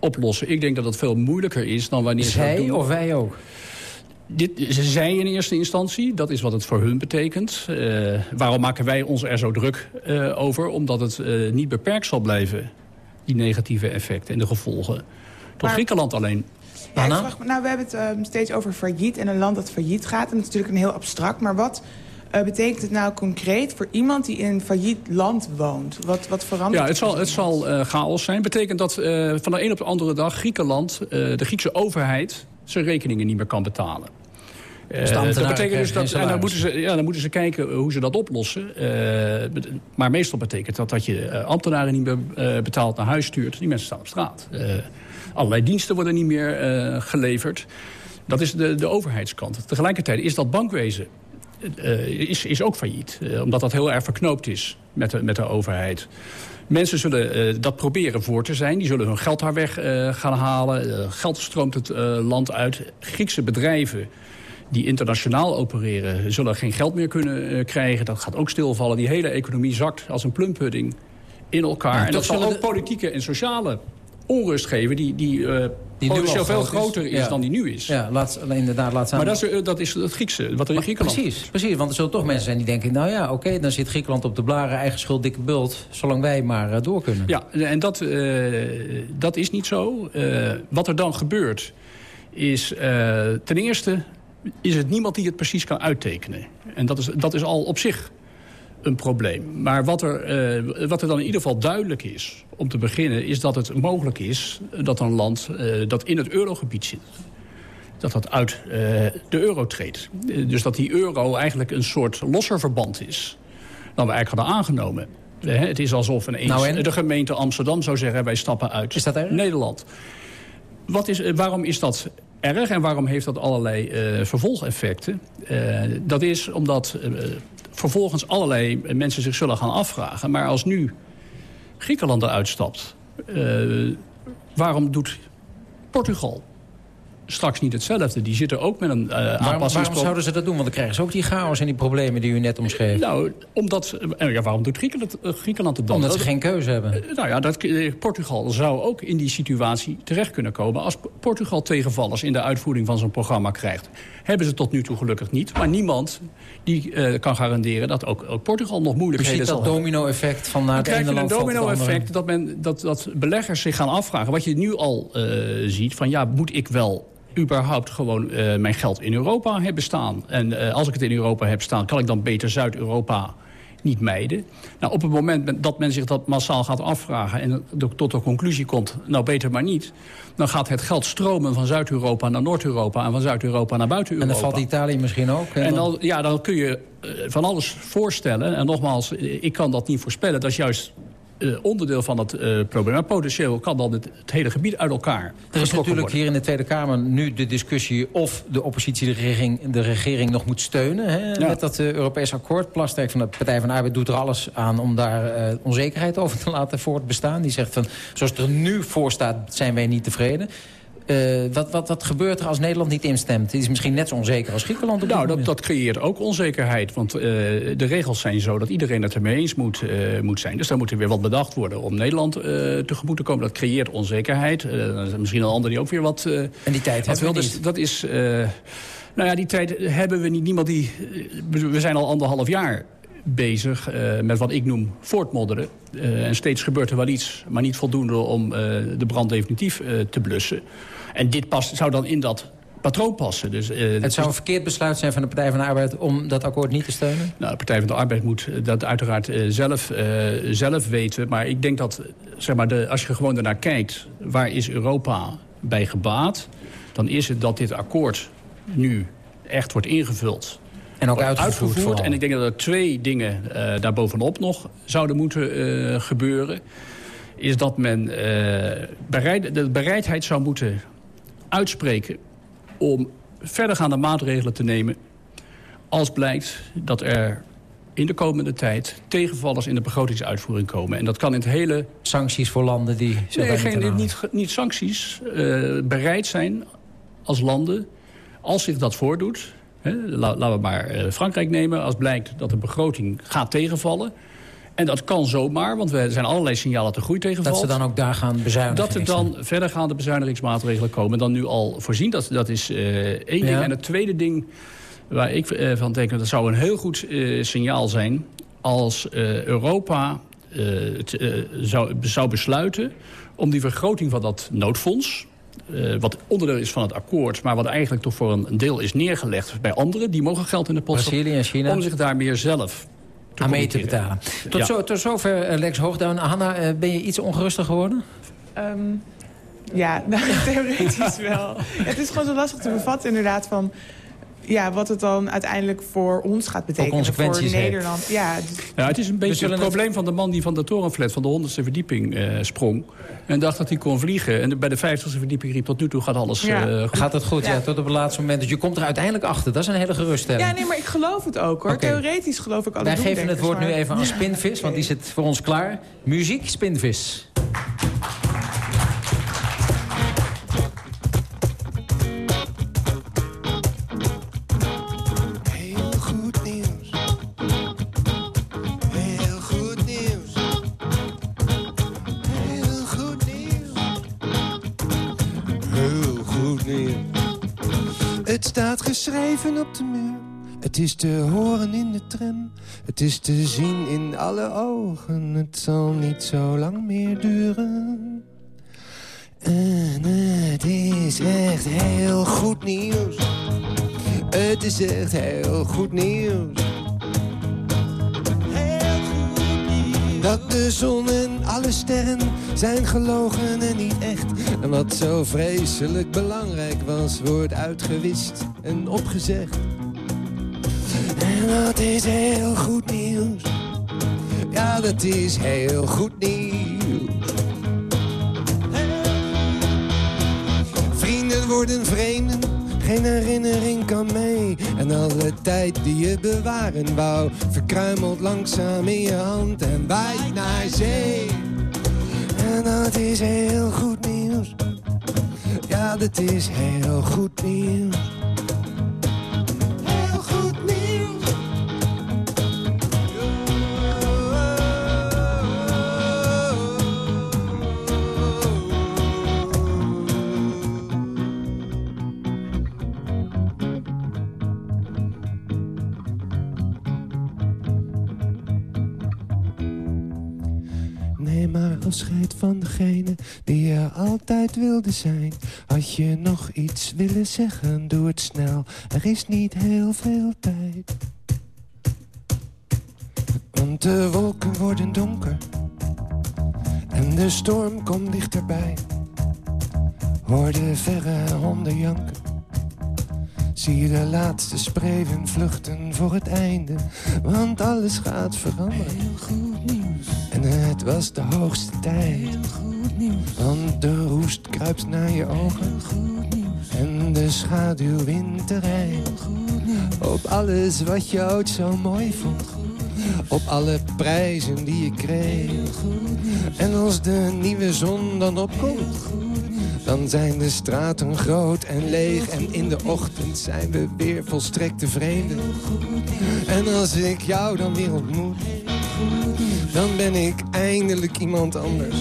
Speaker 18: oplossen. Ik denk dat dat veel moeilijker is dan wanneer ze
Speaker 10: Zij
Speaker 18: doen.
Speaker 10: of wij ook?
Speaker 18: Dit, ze zei in eerste instantie, dat is wat het voor hun betekent. Eh, waarom maken wij ons er zo druk eh, over? Omdat het eh, niet beperkt zal blijven, die negatieve effecten en de gevolgen. Tot
Speaker 19: Maar-
Speaker 18: Griekenland alleen.
Speaker 19: Ja, vraag nou, we hebben het ehm, steeds over failliet en een land dat failliet gaat. En dat is natuurlijk een heel abstract. Maar wat eh, betekent het nou concreet voor iemand die in een failliet land woont? Wat, wat verandert
Speaker 18: Ja, het zal, het zal eh, chaos zijn. Betekent dat eh, van de een op de andere dag Griekenland, eh, de Griekse overheid, zijn rekeningen niet meer kan betalen. Eh,
Speaker 10: Dus ambtenaren
Speaker 18: dat betekent dus dat, en dan moeten, ze, ja, dan moeten ze kijken hoe ze dat oplossen. Eh, maar meestal betekent dat dat je eh, ambtenaren niet meer eh, betaald naar huis stuurt. Die mensen staan op straat. Eh, allerlei diensten worden niet meer eh, geleverd. Dat is de, de overheidskant. Tegelijkertijd is dat bankwezen eh, is, is ook failliet. Eh, omdat dat heel erg verknoopt is met de, met de overheid. Mensen zullen eh, dat proberen voor te zijn. Die zullen hun geld daar weg eh, gaan halen. Eh, geld stroomt het eh, land uit. Griekse bedrijven die internationaal opereren... zullen geen geld meer kunnen eh, krijgen. Dat gaat ook stilvallen. Die hele economie zakt als een plumpudding in elkaar.
Speaker 10: Ja,
Speaker 18: en dat zal ook politieke en sociale onrust geven... die, die, eh
Speaker 10: Die
Speaker 18: potentieel veel
Speaker 10: is.
Speaker 18: groter is
Speaker 10: Ja.
Speaker 18: dan die nu is.
Speaker 10: Ja, laat, inderdaad, laat staan.
Speaker 18: Maar dat is, eh, dat is het Griekse, wat er in Griekenland...
Speaker 10: Precies, precies, want er zullen toch mensen zijn die denken... nou ja, oké, dan zit Griekenland op de blaren, eigen schuld, dikke bult... zolang wij maar door kunnen.
Speaker 18: Ja, en dat, dat is niet zo. Wat er dan gebeurt is ten eerste is het niemand die het precies kan uittekenen. En dat is, dat is al op zich een probleem. Maar wat er, eh, wat er dan in ieder geval duidelijk is, om te beginnen... is dat het mogelijk is dat een land eh, dat in het eurogebied zit... dat dat uit eh, de euro treedt. Dus dat die euro eigenlijk een soort losser verband is... dan we eigenlijk hadden aangenomen. Het is alsof ineens
Speaker 10: Nou
Speaker 18: de gemeente Amsterdam zou zeggen... wij stappen uit
Speaker 10: Is dat erg?
Speaker 18: Nederland. Wat is, waarom is dat erg en waarom heeft dat allerlei eh, vervolgeffecten? Eh, dat is omdat eh, vervolgens allerlei mensen zich zullen gaan afvragen... maar als nu Griekenland eruit stapt... waarom doet Portugal straks niet hetzelfde? Die zitten ook met een uh,
Speaker 10: Waarom, waarom zouden ze dat doen? Want dan krijgen ze ook die chaos en die problemen die u net omschreef.
Speaker 18: Nou, omdat... eh, ja, waarom doet Griekenland, eh, Griekenland het dan?
Speaker 10: Omdat ze
Speaker 18: Dat-
Speaker 10: geen keuze hebben.
Speaker 18: Nou ja, dat, Portugal zou ook in die situatie terecht kunnen komen... als Portugal tegenvallers in de uitvoering van zo'n programma krijgt. Hebben ze tot nu toe gelukkig niet. Maar niemand die kan garanderen dat ook, ook Portugal nog moeilijkheden zal
Speaker 10: dat
Speaker 18: hebben.
Speaker 10: domino-effect van naar het ene
Speaker 18: een
Speaker 10: land andere.
Speaker 18: domino-effect dat, men, dat, dat beleggers zich gaan afvragen. Wat je nu al ziet, van ja, moet ik wel überhaupt gewoon eh, mijn geld in Europa hebben staan? En eh, als ik het in Europa heb staan, kan ik dan beter Zuid-Europa niet mijden? Nou, op het moment men- dat men zich dat massaal gaat afvragen... en tot de conclusie komt, nou beter maar niet... dan gaat het geld stromen van Zuid-Europa naar Noord-Europa... en van Zuid-Europa naar
Speaker 10: En
Speaker 18: buiten-Europa.
Speaker 10: dan valt Italië misschien ook.
Speaker 18: En dan, ja, dan kun je eh, van alles voorstellen. En nogmaals, ik kan dat niet voorspellen. Dat is juist eh, onderdeel van het eh, probleem. Maar potentieel kan dan het, het hele gebied uit elkaar
Speaker 10: Er is natuurlijk
Speaker 18: worden.
Speaker 10: hier in de Tweede Kamer nu de discussie... of de oppositie de regering, de regering nog moet steunen hè, met dat uh, Europees akkoord. Plasterk van de Partij van de Arbeid doet er alles aan... om daar onzekerheid over te laten voortbestaan. Die zegt van, zoals het er nu voor staat, zijn wij niet tevreden. Uh, wat, wat, wat gebeurt er als Nederland niet instemt? Het is misschien net zo onzeker als Griekenland. Op
Speaker 18: nou, dat, dat, creëert ook onzekerheid. Want uh, de regels zijn zo dat iedereen het ermee eens moet, uh, moet zijn. Dus daar moet er weer wat bedacht worden om Nederland tegemoet te komen. Dat creëert onzekerheid. misschien een ander die ook weer wat...
Speaker 10: en die tijd hebben we
Speaker 18: dus, Dat is... nou ja, die tijd hebben we niet. Niemand die... we zijn al anderhalf jaar bezig uh, met wat ik noem voortmodderen. Uh, en steeds gebeurt er wel iets, maar niet voldoende om uh, de brand definitief te blussen. En dit past, zou dan in dat patroon passen. Dus,
Speaker 10: het zou een verkeerd besluit zijn van de Partij van de Arbeid... om dat akkoord niet te steunen?
Speaker 18: Nou, de Partij van de Arbeid moet dat uiteraard zelf, zelf weten. Maar ik denk dat, zeg maar, de, als je gewoon ernaar kijkt... waar is Europa bij gebaat... dan is het dat dit akkoord nu echt wordt ingevuld...
Speaker 10: En ook uitgevoerd.
Speaker 18: uitgevoerd. En ik denk dat er twee dingen daarbovenop nog zouden moeten gebeuren. Is dat men uh, bereid, de bereidheid zou moeten uitspreken... om verdergaande maatregelen te nemen... als blijkt dat er in de komende tijd tegenvallers in de begrotingsuitvoering komen. En dat kan in het hele...
Speaker 10: Sancties voor landen die...
Speaker 18: Nee, geen, niet, niet sancties. bereid zijn als landen, als zich dat voordoet He, laten we maar uh, Frankrijk nemen. Als blijkt dat de begroting gaat tegenvallen. En dat kan zomaar, want er zijn allerlei signalen de groei tegenvalt.
Speaker 10: Dat ze dan ook daar gaan bezuinigen.
Speaker 18: Dat er dan verdergaande bezuinigingsmaatregelen komen dan nu al voorzien. Dat, dat is uh, één ja. ding. En het tweede ding waar ik uh, van denk... dat zou een heel goed signaal zijn... als Europa zou, zou besluiten om die vergroting van dat noodfonds... Uh, wat onderdeel is van het akkoord... maar wat eigenlijk toch voor een deel is neergelegd bij anderen... die mogen geld in de pot
Speaker 10: Brazilië en China.
Speaker 18: om zich daar meer zelf te
Speaker 10: aan mee te betalen. Tot, ja. zo, tot zover uh, Lex Hoogduin. Hanna, uh, ben je iets ongeruster geworden?
Speaker 19: Um, ja, nou, theoretisch wel. Ja, het is gewoon zo lastig te bevatten inderdaad van ja, wat het dan uiteindelijk voor ons gaat betekenen.
Speaker 10: Voor,
Speaker 19: voor Nederland. Ja,
Speaker 18: dus, ja, het is een beetje het probleem het... van de man die van de torenflat... van de honderdste verdieping uh, sprong. En dacht dat hij kon vliegen. En bij de vijftigste verdieping riep tot nu toe gaat alles
Speaker 10: ja.
Speaker 18: uh, goed.
Speaker 10: Gaat het goed, ja. ja. tot op het laatste moment. Dus je komt er uiteindelijk achter. Dat is een hele geruststelling.
Speaker 19: Ja, nee, maar ik geloof het ook, hoor. Okay. Theoretisch geloof ik alle
Speaker 10: Wij geven het woord maar... nu even aan Spinvis, want die zit voor ons klaar. Muziek, Spinvis.
Speaker 20: Het staat geschreven op de muur. Het is te horen in de tram. Het is te zien in alle ogen. Het zal niet zo lang meer duren. En het is echt heel goed nieuws. Het is echt heel goed nieuws. Dat de zon en alle sterren zijn gelogen en niet echt. En wat zo vreselijk belangrijk was, wordt uitgewist en opgezegd. En dat is heel goed nieuws. Ja, dat is heel goed nieuws. Vrienden worden vreemden, geen herinnering kan mee. En alle tijd die je bewaren wou, verkruimelt langzaam in je hand en waait naar zee. En dat is heel goed nieuws. Ja, dat is heel goed nieuws. Altijd wilde zijn. Had je nog iets willen zeggen, doe het snel. Er is niet heel veel tijd. Want de wolken worden donker. En de storm komt dichterbij. Hoor de verre honden janken. Zie de laatste spreeuwen vluchten voor het einde. Want alles gaat veranderen. Heel goed nieuws. En het was de hoogste tijd. Heel goed Want de roest kruipt naar je ogen. Goed nieuws. En de schaduw wint terrein. Op alles wat je ooit zo mooi vond. Op alle prijzen die je kreeg. En als de nieuwe zon dan opkomt. Dan zijn de straten groot en leeg en in de ochtend zijn we weer volstrekt tevreden. En als ik jou dan weer ontmoet, dan ben ik eindelijk iemand anders.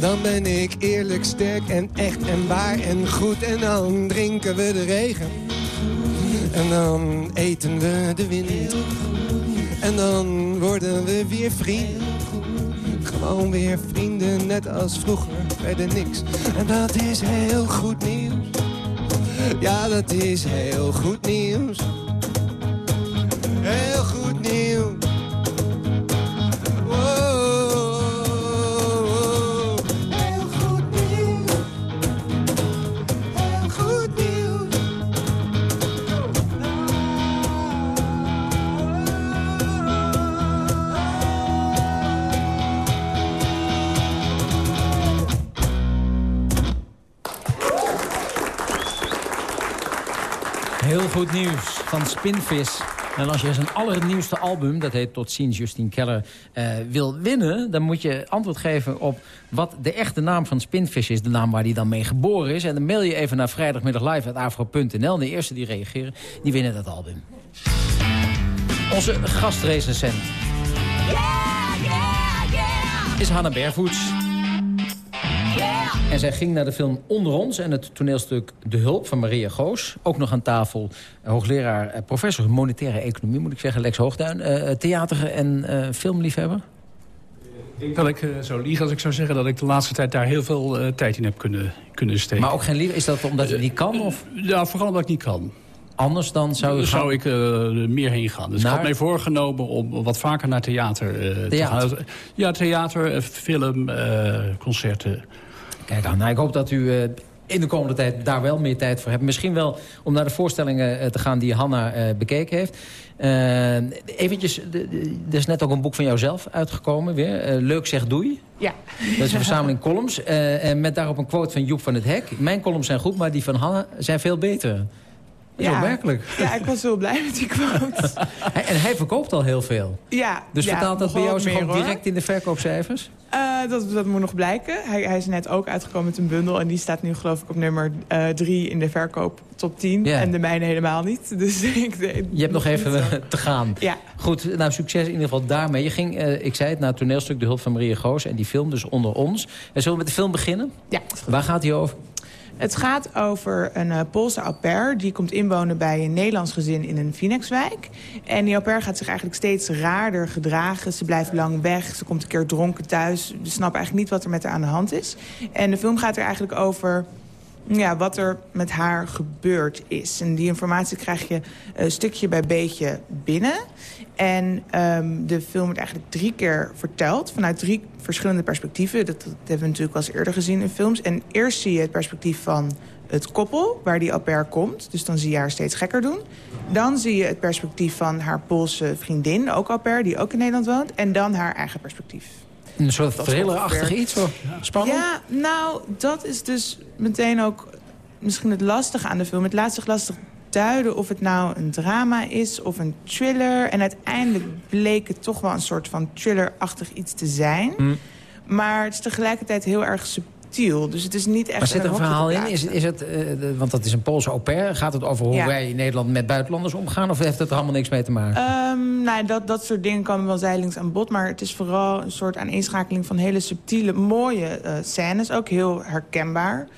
Speaker 20: Dan ben ik eerlijk, sterk en echt en waar en goed en dan drinken we de regen. En dan eten we de wind. En dan worden we weer vrienden. Gewoon weer vrienden, net als vroeger, verder niks. En dat is heel goed nieuws. Ja, dat is heel goed nieuws. Goed nieuws
Speaker 10: van Spinvis. En als je zijn allernieuwste album, dat heet Tot ziens Justine Keller, eh, wil winnen... dan moet je antwoord geven op wat de echte naam van Spinvis is. De naam waar hij dan mee geboren is. En dan mail je even naar vrijdagmiddaglive.afro.nl. De eerste die reageren, die winnen dat album. Onze gastrecensent is Hanna Bervoets. En zij ging naar de film Onder ons en het toneelstuk De Hulp van Maria Goos. Ook nog aan tafel eh, hoogleraar, eh, professor monetaire economie, moet ik zeggen, Lex Hoogduin. eh, theater- en filmliefhebber.
Speaker 18: Ik denk dat ik zou liegen als ik zou zeggen dat ik de laatste tijd daar heel veel tijd in heb kunnen, kunnen steken.
Speaker 10: Maar ook geen liefde, is dat omdat je niet kan? Of?
Speaker 18: Ja, vooral omdat ik niet kan.
Speaker 10: Anders dan zou je
Speaker 18: zou ik er meer heen gaan. Dus ik had mij voorgenomen om wat vaker naar theater te gaan. Ja, theater, film, concerten.
Speaker 10: Kijk aan, nou, ik hoop dat u eh, in de komende tijd daar wel meer tijd voor hebt. Misschien wel om naar de voorstellingen eh, te gaan die Hanna eh, bekeken heeft. Eventjes, er is net ook een boek van jouzelf uitgekomen weer. Leuk zeg doei.
Speaker 19: Ja.
Speaker 10: Dat is een verzameling columns. en met daarop een quote van Joep van het Hek. Mijn columns zijn goed, maar die van Hanna zijn veel beter. Dat is
Speaker 19: Ja.
Speaker 10: opmerkelijk.
Speaker 19: Ja, ik was heel blij met die quote.
Speaker 10: En hij verkoopt al heel veel.
Speaker 19: Ja,
Speaker 10: Dus
Speaker 19: ja,
Speaker 10: vertaalt dat bij jou zich
Speaker 19: hoor.
Speaker 10: direct in de verkoopcijfers?
Speaker 19: Eh, dat, dat moet nog blijken. Hij, hij is net ook uitgekomen met een bundel. En die staat nu geloof ik op nummer 3 in de verkoop top 10.
Speaker 10: Ja.
Speaker 19: En de mijne helemaal niet. Dus ik,
Speaker 10: Je hebt nog even eh, te gaan.
Speaker 19: Ja.
Speaker 10: Goed, nou succes in ieder geval daarmee. Je ging, eh, ik zei het, naar het toneelstuk De Hulp van Maria Goos. En die film dus onder ons. En zullen we met de film beginnen?
Speaker 19: Ja.
Speaker 10: Waar gaat hij over?
Speaker 19: Het gaat over een eh, Poolse au pair. Die komt inwonen bij een Nederlands gezin in een Phoenixwijk. En die au pair gaat zich eigenlijk steeds raarder gedragen. Ze blijft lang weg. Ze komt een keer dronken thuis. We snappen eigenlijk niet wat er met haar aan de hand is. En de film gaat er eigenlijk over ja, wat er met haar gebeurd is. En die informatie krijg je een stukje bij beetje binnen. En ehm, de film wordt eigenlijk drie keer verteld... vanuit drie verschillende perspectieven. Dat, dat hebben we natuurlijk al eens eerder gezien in films. En eerst zie je het perspectief van het koppel, waar die au pair komt. Dus dan zie je haar steeds gekker doen. Dan zie je het perspectief van haar Poolse vriendin, ook au pair... die ook in Nederland woont. En dan haar eigen perspectief.
Speaker 10: Een soort thrillerachtig iets, hoor. Spannend?
Speaker 19: Ja, nou, dat is dus meteen ook misschien het lastige aan de film. Het laat zich lastig duiden of het nou een drama is of een thriller. En uiteindelijk bleek het toch wel een soort van thrillerachtig iets te zijn.
Speaker 10: Hm.
Speaker 19: Maar het is tegelijkertijd heel erg subtiel. Dus het is niet echt
Speaker 10: Maar zit er een verhaal in? Is, is het, eh, want dat is een Poolse au pair. Gaat het over hoe
Speaker 19: Ja.
Speaker 10: wij in Nederland met buitenlanders omgaan? Of heeft het er allemaal niks mee te maken?
Speaker 19: Ehm, nou, dat, dat soort dingen komen wel zijdelings aan bod. Maar het is vooral een soort aaneenschakeling van hele subtiele, mooie eh, scènes. Ook heel herkenbaar.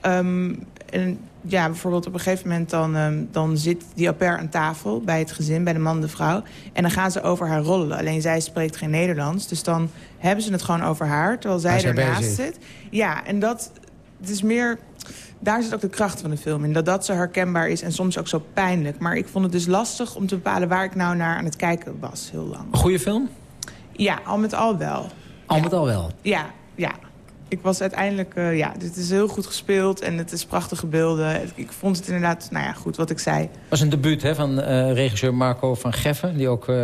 Speaker 19: Ehm, en ja, bijvoorbeeld op een gegeven moment dan, ehm, dan zit die au pair aan tafel... bij het gezin, bij de man en de vrouw. En dan gaan ze over haar rollen. Alleen zij spreekt geen Nederlands. Dus dan hebben ze het gewoon over haar, terwijl zij
Speaker 10: bij
Speaker 19: ernaast
Speaker 10: zit.
Speaker 19: Ja, en dat het is meer... Daar zit ook de kracht van de film in. Dat dat zo herkenbaar is en soms ook zo pijnlijk. Maar ik vond het dus lastig om te bepalen waar ik nou naar aan het kijken was. Heel lang.
Speaker 10: Een goede film?
Speaker 19: Ja, al met al wel.
Speaker 10: Al met al wel.
Speaker 19: Ja, ja. Ik was uiteindelijk... eh, ja, dit is heel goed gespeeld en het is prachtige beelden. Ik vond het inderdaad, nou ja, goed wat ik zei.
Speaker 10: was een debuut hè, van eh, regisseur Marco van Geffen... die ook eh,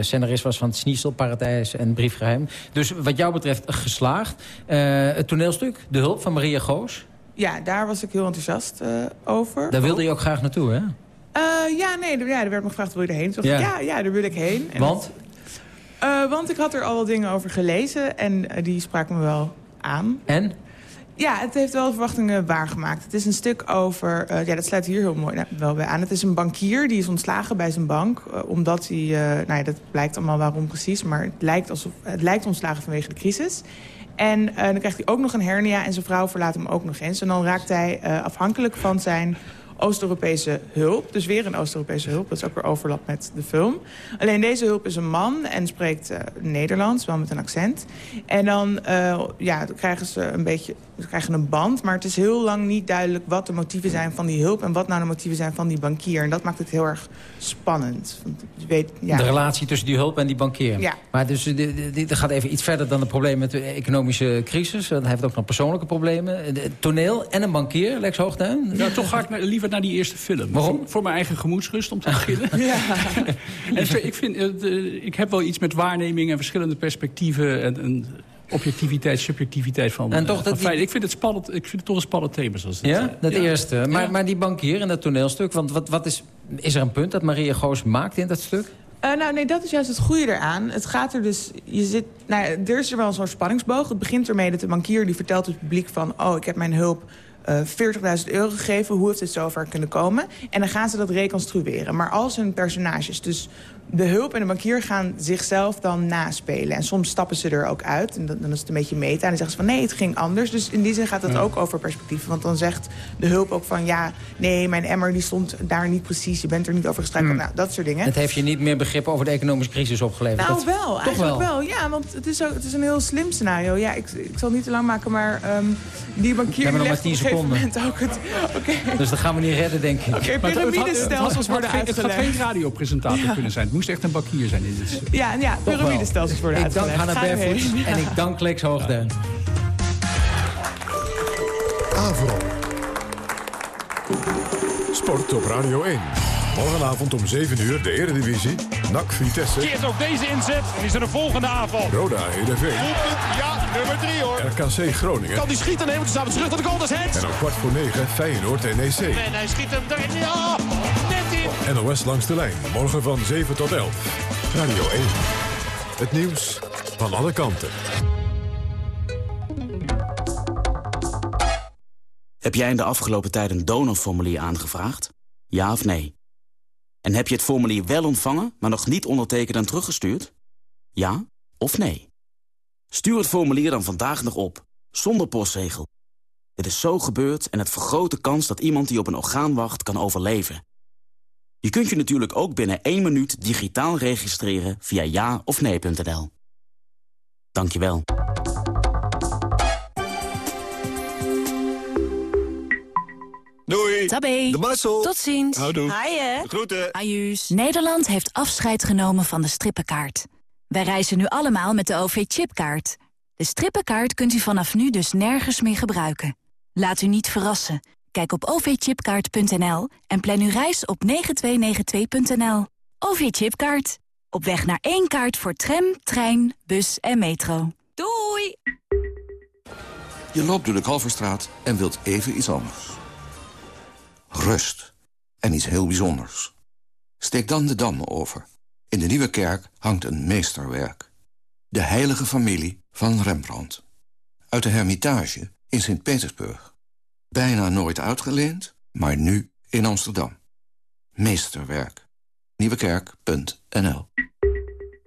Speaker 10: scenarist was van het Sniesel, Paradijs en Briefgeheim. Dus wat jou betreft geslaagd. Het toneelstuk, De Hulp van Maria Goos...
Speaker 19: Ja, daar was ik heel enthousiast over.
Speaker 10: daar wilde je ook graag naartoe, hè?
Speaker 19: Ja, nee, er, ja, er werd me gevraagd, wil je erheen? Toen dacht ik,
Speaker 10: Ja.
Speaker 19: ja, ja, daar wil ik heen. En
Speaker 10: Want?
Speaker 19: Want ik had er al wat dingen over gelezen en die spraken me wel aan.
Speaker 10: En?
Speaker 19: Ja, het heeft wel de verwachtingen waargemaakt. Het is een stuk over, eh, ja, dat sluit hier heel mooi nou, wel bij aan. Het is een bankier die is ontslagen bij zijn bank. eh, omdat hij, eh, nou ja, dat blijkt allemaal waarom precies. Maar het lijkt, alsof, het lijkt ontslagen vanwege de crisis. En eh, dan krijgt hij ook nog een hernia en zijn vrouw verlaat hem ook nog eens. En dan raakt hij eh, afhankelijk van zijn Oost-Europese hulp. Dus weer een Oost-Europese hulp. Dat is ook weer overlap met de film. Alleen deze hulp is een man en spreekt eh, Nederlands, wel met een accent. En dan, eh, ja, dan krijgen ze een beetje ze krijgen een band. Maar het is heel lang niet duidelijk wat de motieven zijn van die hulp... en wat nou de motieven zijn van die bankier. En dat maakt het heel erg spannend. Want je weet, ja,
Speaker 10: De relatie tussen die hulp en die bankier.
Speaker 19: Ja.
Speaker 10: Maar dus, dit- gaat even iets verder dan het probleem met de economische crisis. Dan heeft het ook nog persoonlijke problemen. De- toneel en een bankier, Lex Hoogduin.
Speaker 18: Ja, toch ga ik naar- liever naar die eerste film.
Speaker 10: Waarom?
Speaker 18: Voor, voor mijn eigen gemoedsrust, om te beginnen. en ik, vind, eh, ik heb wel iets met waarneming en verschillende perspectieven... en, en objectiviteit, subjectiviteit van,
Speaker 10: En toch
Speaker 18: eh,
Speaker 10: dat
Speaker 18: van
Speaker 10: die-.
Speaker 18: Ik vind het spannend. Ik vind het toch een spannend thema. Zoals
Speaker 10: Ja,
Speaker 18: eh,
Speaker 10: dat
Speaker 18: ja.
Speaker 10: eerste. Maar,
Speaker 18: Ja.
Speaker 10: maar die bankier en dat toneelstuk, want wat, wat is, is er een punt dat Maria Goos maakt in dat stuk?
Speaker 19: Eh, nou, nee, dat is juist het goede eraan. Het gaat er dus... Je zit, nou, er is er wel zo'n spanningsboog. Het begint ermee dat de bankier die vertelt het publiek van... oh, ik heb mijn hulp eh 40.000 euro gegeven. Hoe heeft het zover kunnen komen? En dan gaan ze dat reconstrueren. Maar als hun personages, dus de hulp en de bankier... gaan zichzelf dan naspelen. En soms stappen ze er ook uit. En dan, dan is het een beetje meta. En dan zeggen ze van nee, het ging anders. Dus in die zin gaat het
Speaker 10: Ja.
Speaker 19: ook over perspectieven. Want dan zegt de hulp ook van... ja, nee, mijn emmer die stond daar niet precies. Je bent er niet over gestruikeld. Nou, dat soort dingen.
Speaker 10: Het heeft je niet meer begrip over de economische crisis opgeleverd.
Speaker 19: Nou,
Speaker 10: Dat-
Speaker 19: wel.
Speaker 10: Toch
Speaker 19: Eigenlijk
Speaker 10: wel.
Speaker 19: wel. Ja, want het is, ook, het is een heel slim scenario. Ja, ik, ik zal het niet te lang maken, maar ehm, die bankier
Speaker 10: We hebben nog maar
Speaker 19: legt op
Speaker 10: 10
Speaker 19: een gegeven
Speaker 10: seconden.
Speaker 19: ook het... Oké,
Speaker 10: Dus dat gaan we niet redden, denk ik.
Speaker 19: Oké,
Speaker 18: had-
Speaker 19: piramidestelsels
Speaker 18: het had-
Speaker 19: worden
Speaker 18: het had geen- Het gaat
Speaker 19: uitgelegd.
Speaker 18: geen radiopresentator kunnen zijn. Het moest echt een bankier zijn in dit.
Speaker 19: Ja, ja piramidestelsels worden
Speaker 10: Ik dank
Speaker 19: uitgelegd.
Speaker 10: Hanna
Speaker 19: Ga erheen.
Speaker 10: Bervoets en ik dank Lex Hoogduin.
Speaker 1: Avro. Sport op Radio 1. Morgenavond om 7 uur de Eredivisie. NAC Vitesse.
Speaker 21: Keert ook deze inzet en is er een volgende aanval.
Speaker 1: Roda Heerenveen.
Speaker 21: Ja, nummer 3 hoor.
Speaker 1: RKC Groningen.
Speaker 21: Kan die schieten nemen, dus samen terug naar de goal, dat is het.
Speaker 1: En om kwart voor 9 Feyenoord NEC.
Speaker 21: En hij schiet hem erin. Ja.
Speaker 1: NOS langs de lijn. Morgen van 7 tot 11. Radio 1. Het nieuws van alle kanten.
Speaker 22: Heb jij in de afgelopen tijd een donorformulier aangevraagd? Ja of nee? En heb je het formulier wel ontvangen, maar nog niet ondertekend en teruggestuurd? Ja of nee? Stuur het formulier dan vandaag nog op, zonder postzegel. Dit is zo gebeurd en het vergroot de kans dat iemand die op een orgaan wacht kan overleven. Je kunt je natuurlijk ook binnen één minuut digitaal registreren via ja of nee.nl. Dankjewel.
Speaker 23: Doei.
Speaker 24: Tabé.
Speaker 23: De Marcel.
Speaker 24: Tot ziens.
Speaker 23: Houdoe.
Speaker 24: Haaien.
Speaker 23: Groeten.
Speaker 24: Ajuus. Nederland heeft afscheid genomen van de strippenkaart. Wij reizen nu allemaal met de OV-chipkaart. De strippenkaart kunt u vanaf nu dus nergens meer gebruiken. Laat u niet verrassen. Kijk op ovchipkaart.nl en plan uw reis op 9292.nl. OV-chipkaart. Op weg naar één kaart voor tram, trein, bus en metro. Doei!
Speaker 25: Je loopt door de Kalverstraat en wilt even iets anders. Rust. En iets heel bijzonders. Steek dan de Dam over. In de Nieuwe Kerk hangt een meesterwerk. De heilige familie van Rembrandt. Uit de Hermitage in Sint-Petersburg. Bijna nooit uitgeleend, maar nu in Amsterdam. Meesterwerk. Nieuwekerk.nl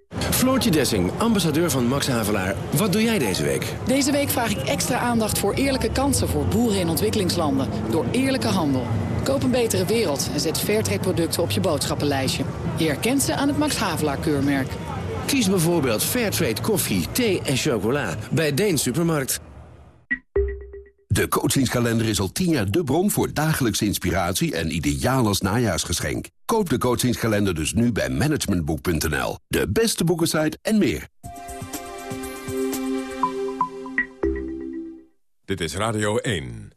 Speaker 26: Floortje Dessing, ambassadeur van Max Havelaar. Wat doe jij deze week?
Speaker 27: Deze week vraag ik extra aandacht voor eerlijke kansen voor boeren in ontwikkelingslanden. Door eerlijke handel. Koop een betere wereld en zet Fairtrade producten op je boodschappenlijstje. Je herkent ze aan het Max Havelaar keurmerk.
Speaker 26: Kies bijvoorbeeld Fairtrade koffie, thee en chocola bij Deen Supermarkt.
Speaker 28: De coachingskalender is al tien jaar de bron voor dagelijkse inspiratie en ideaal als najaarsgeschenk. Koop de coachingskalender dus nu bij managementboek.nl. De beste boekensite en meer.
Speaker 1: Dit is Radio 1.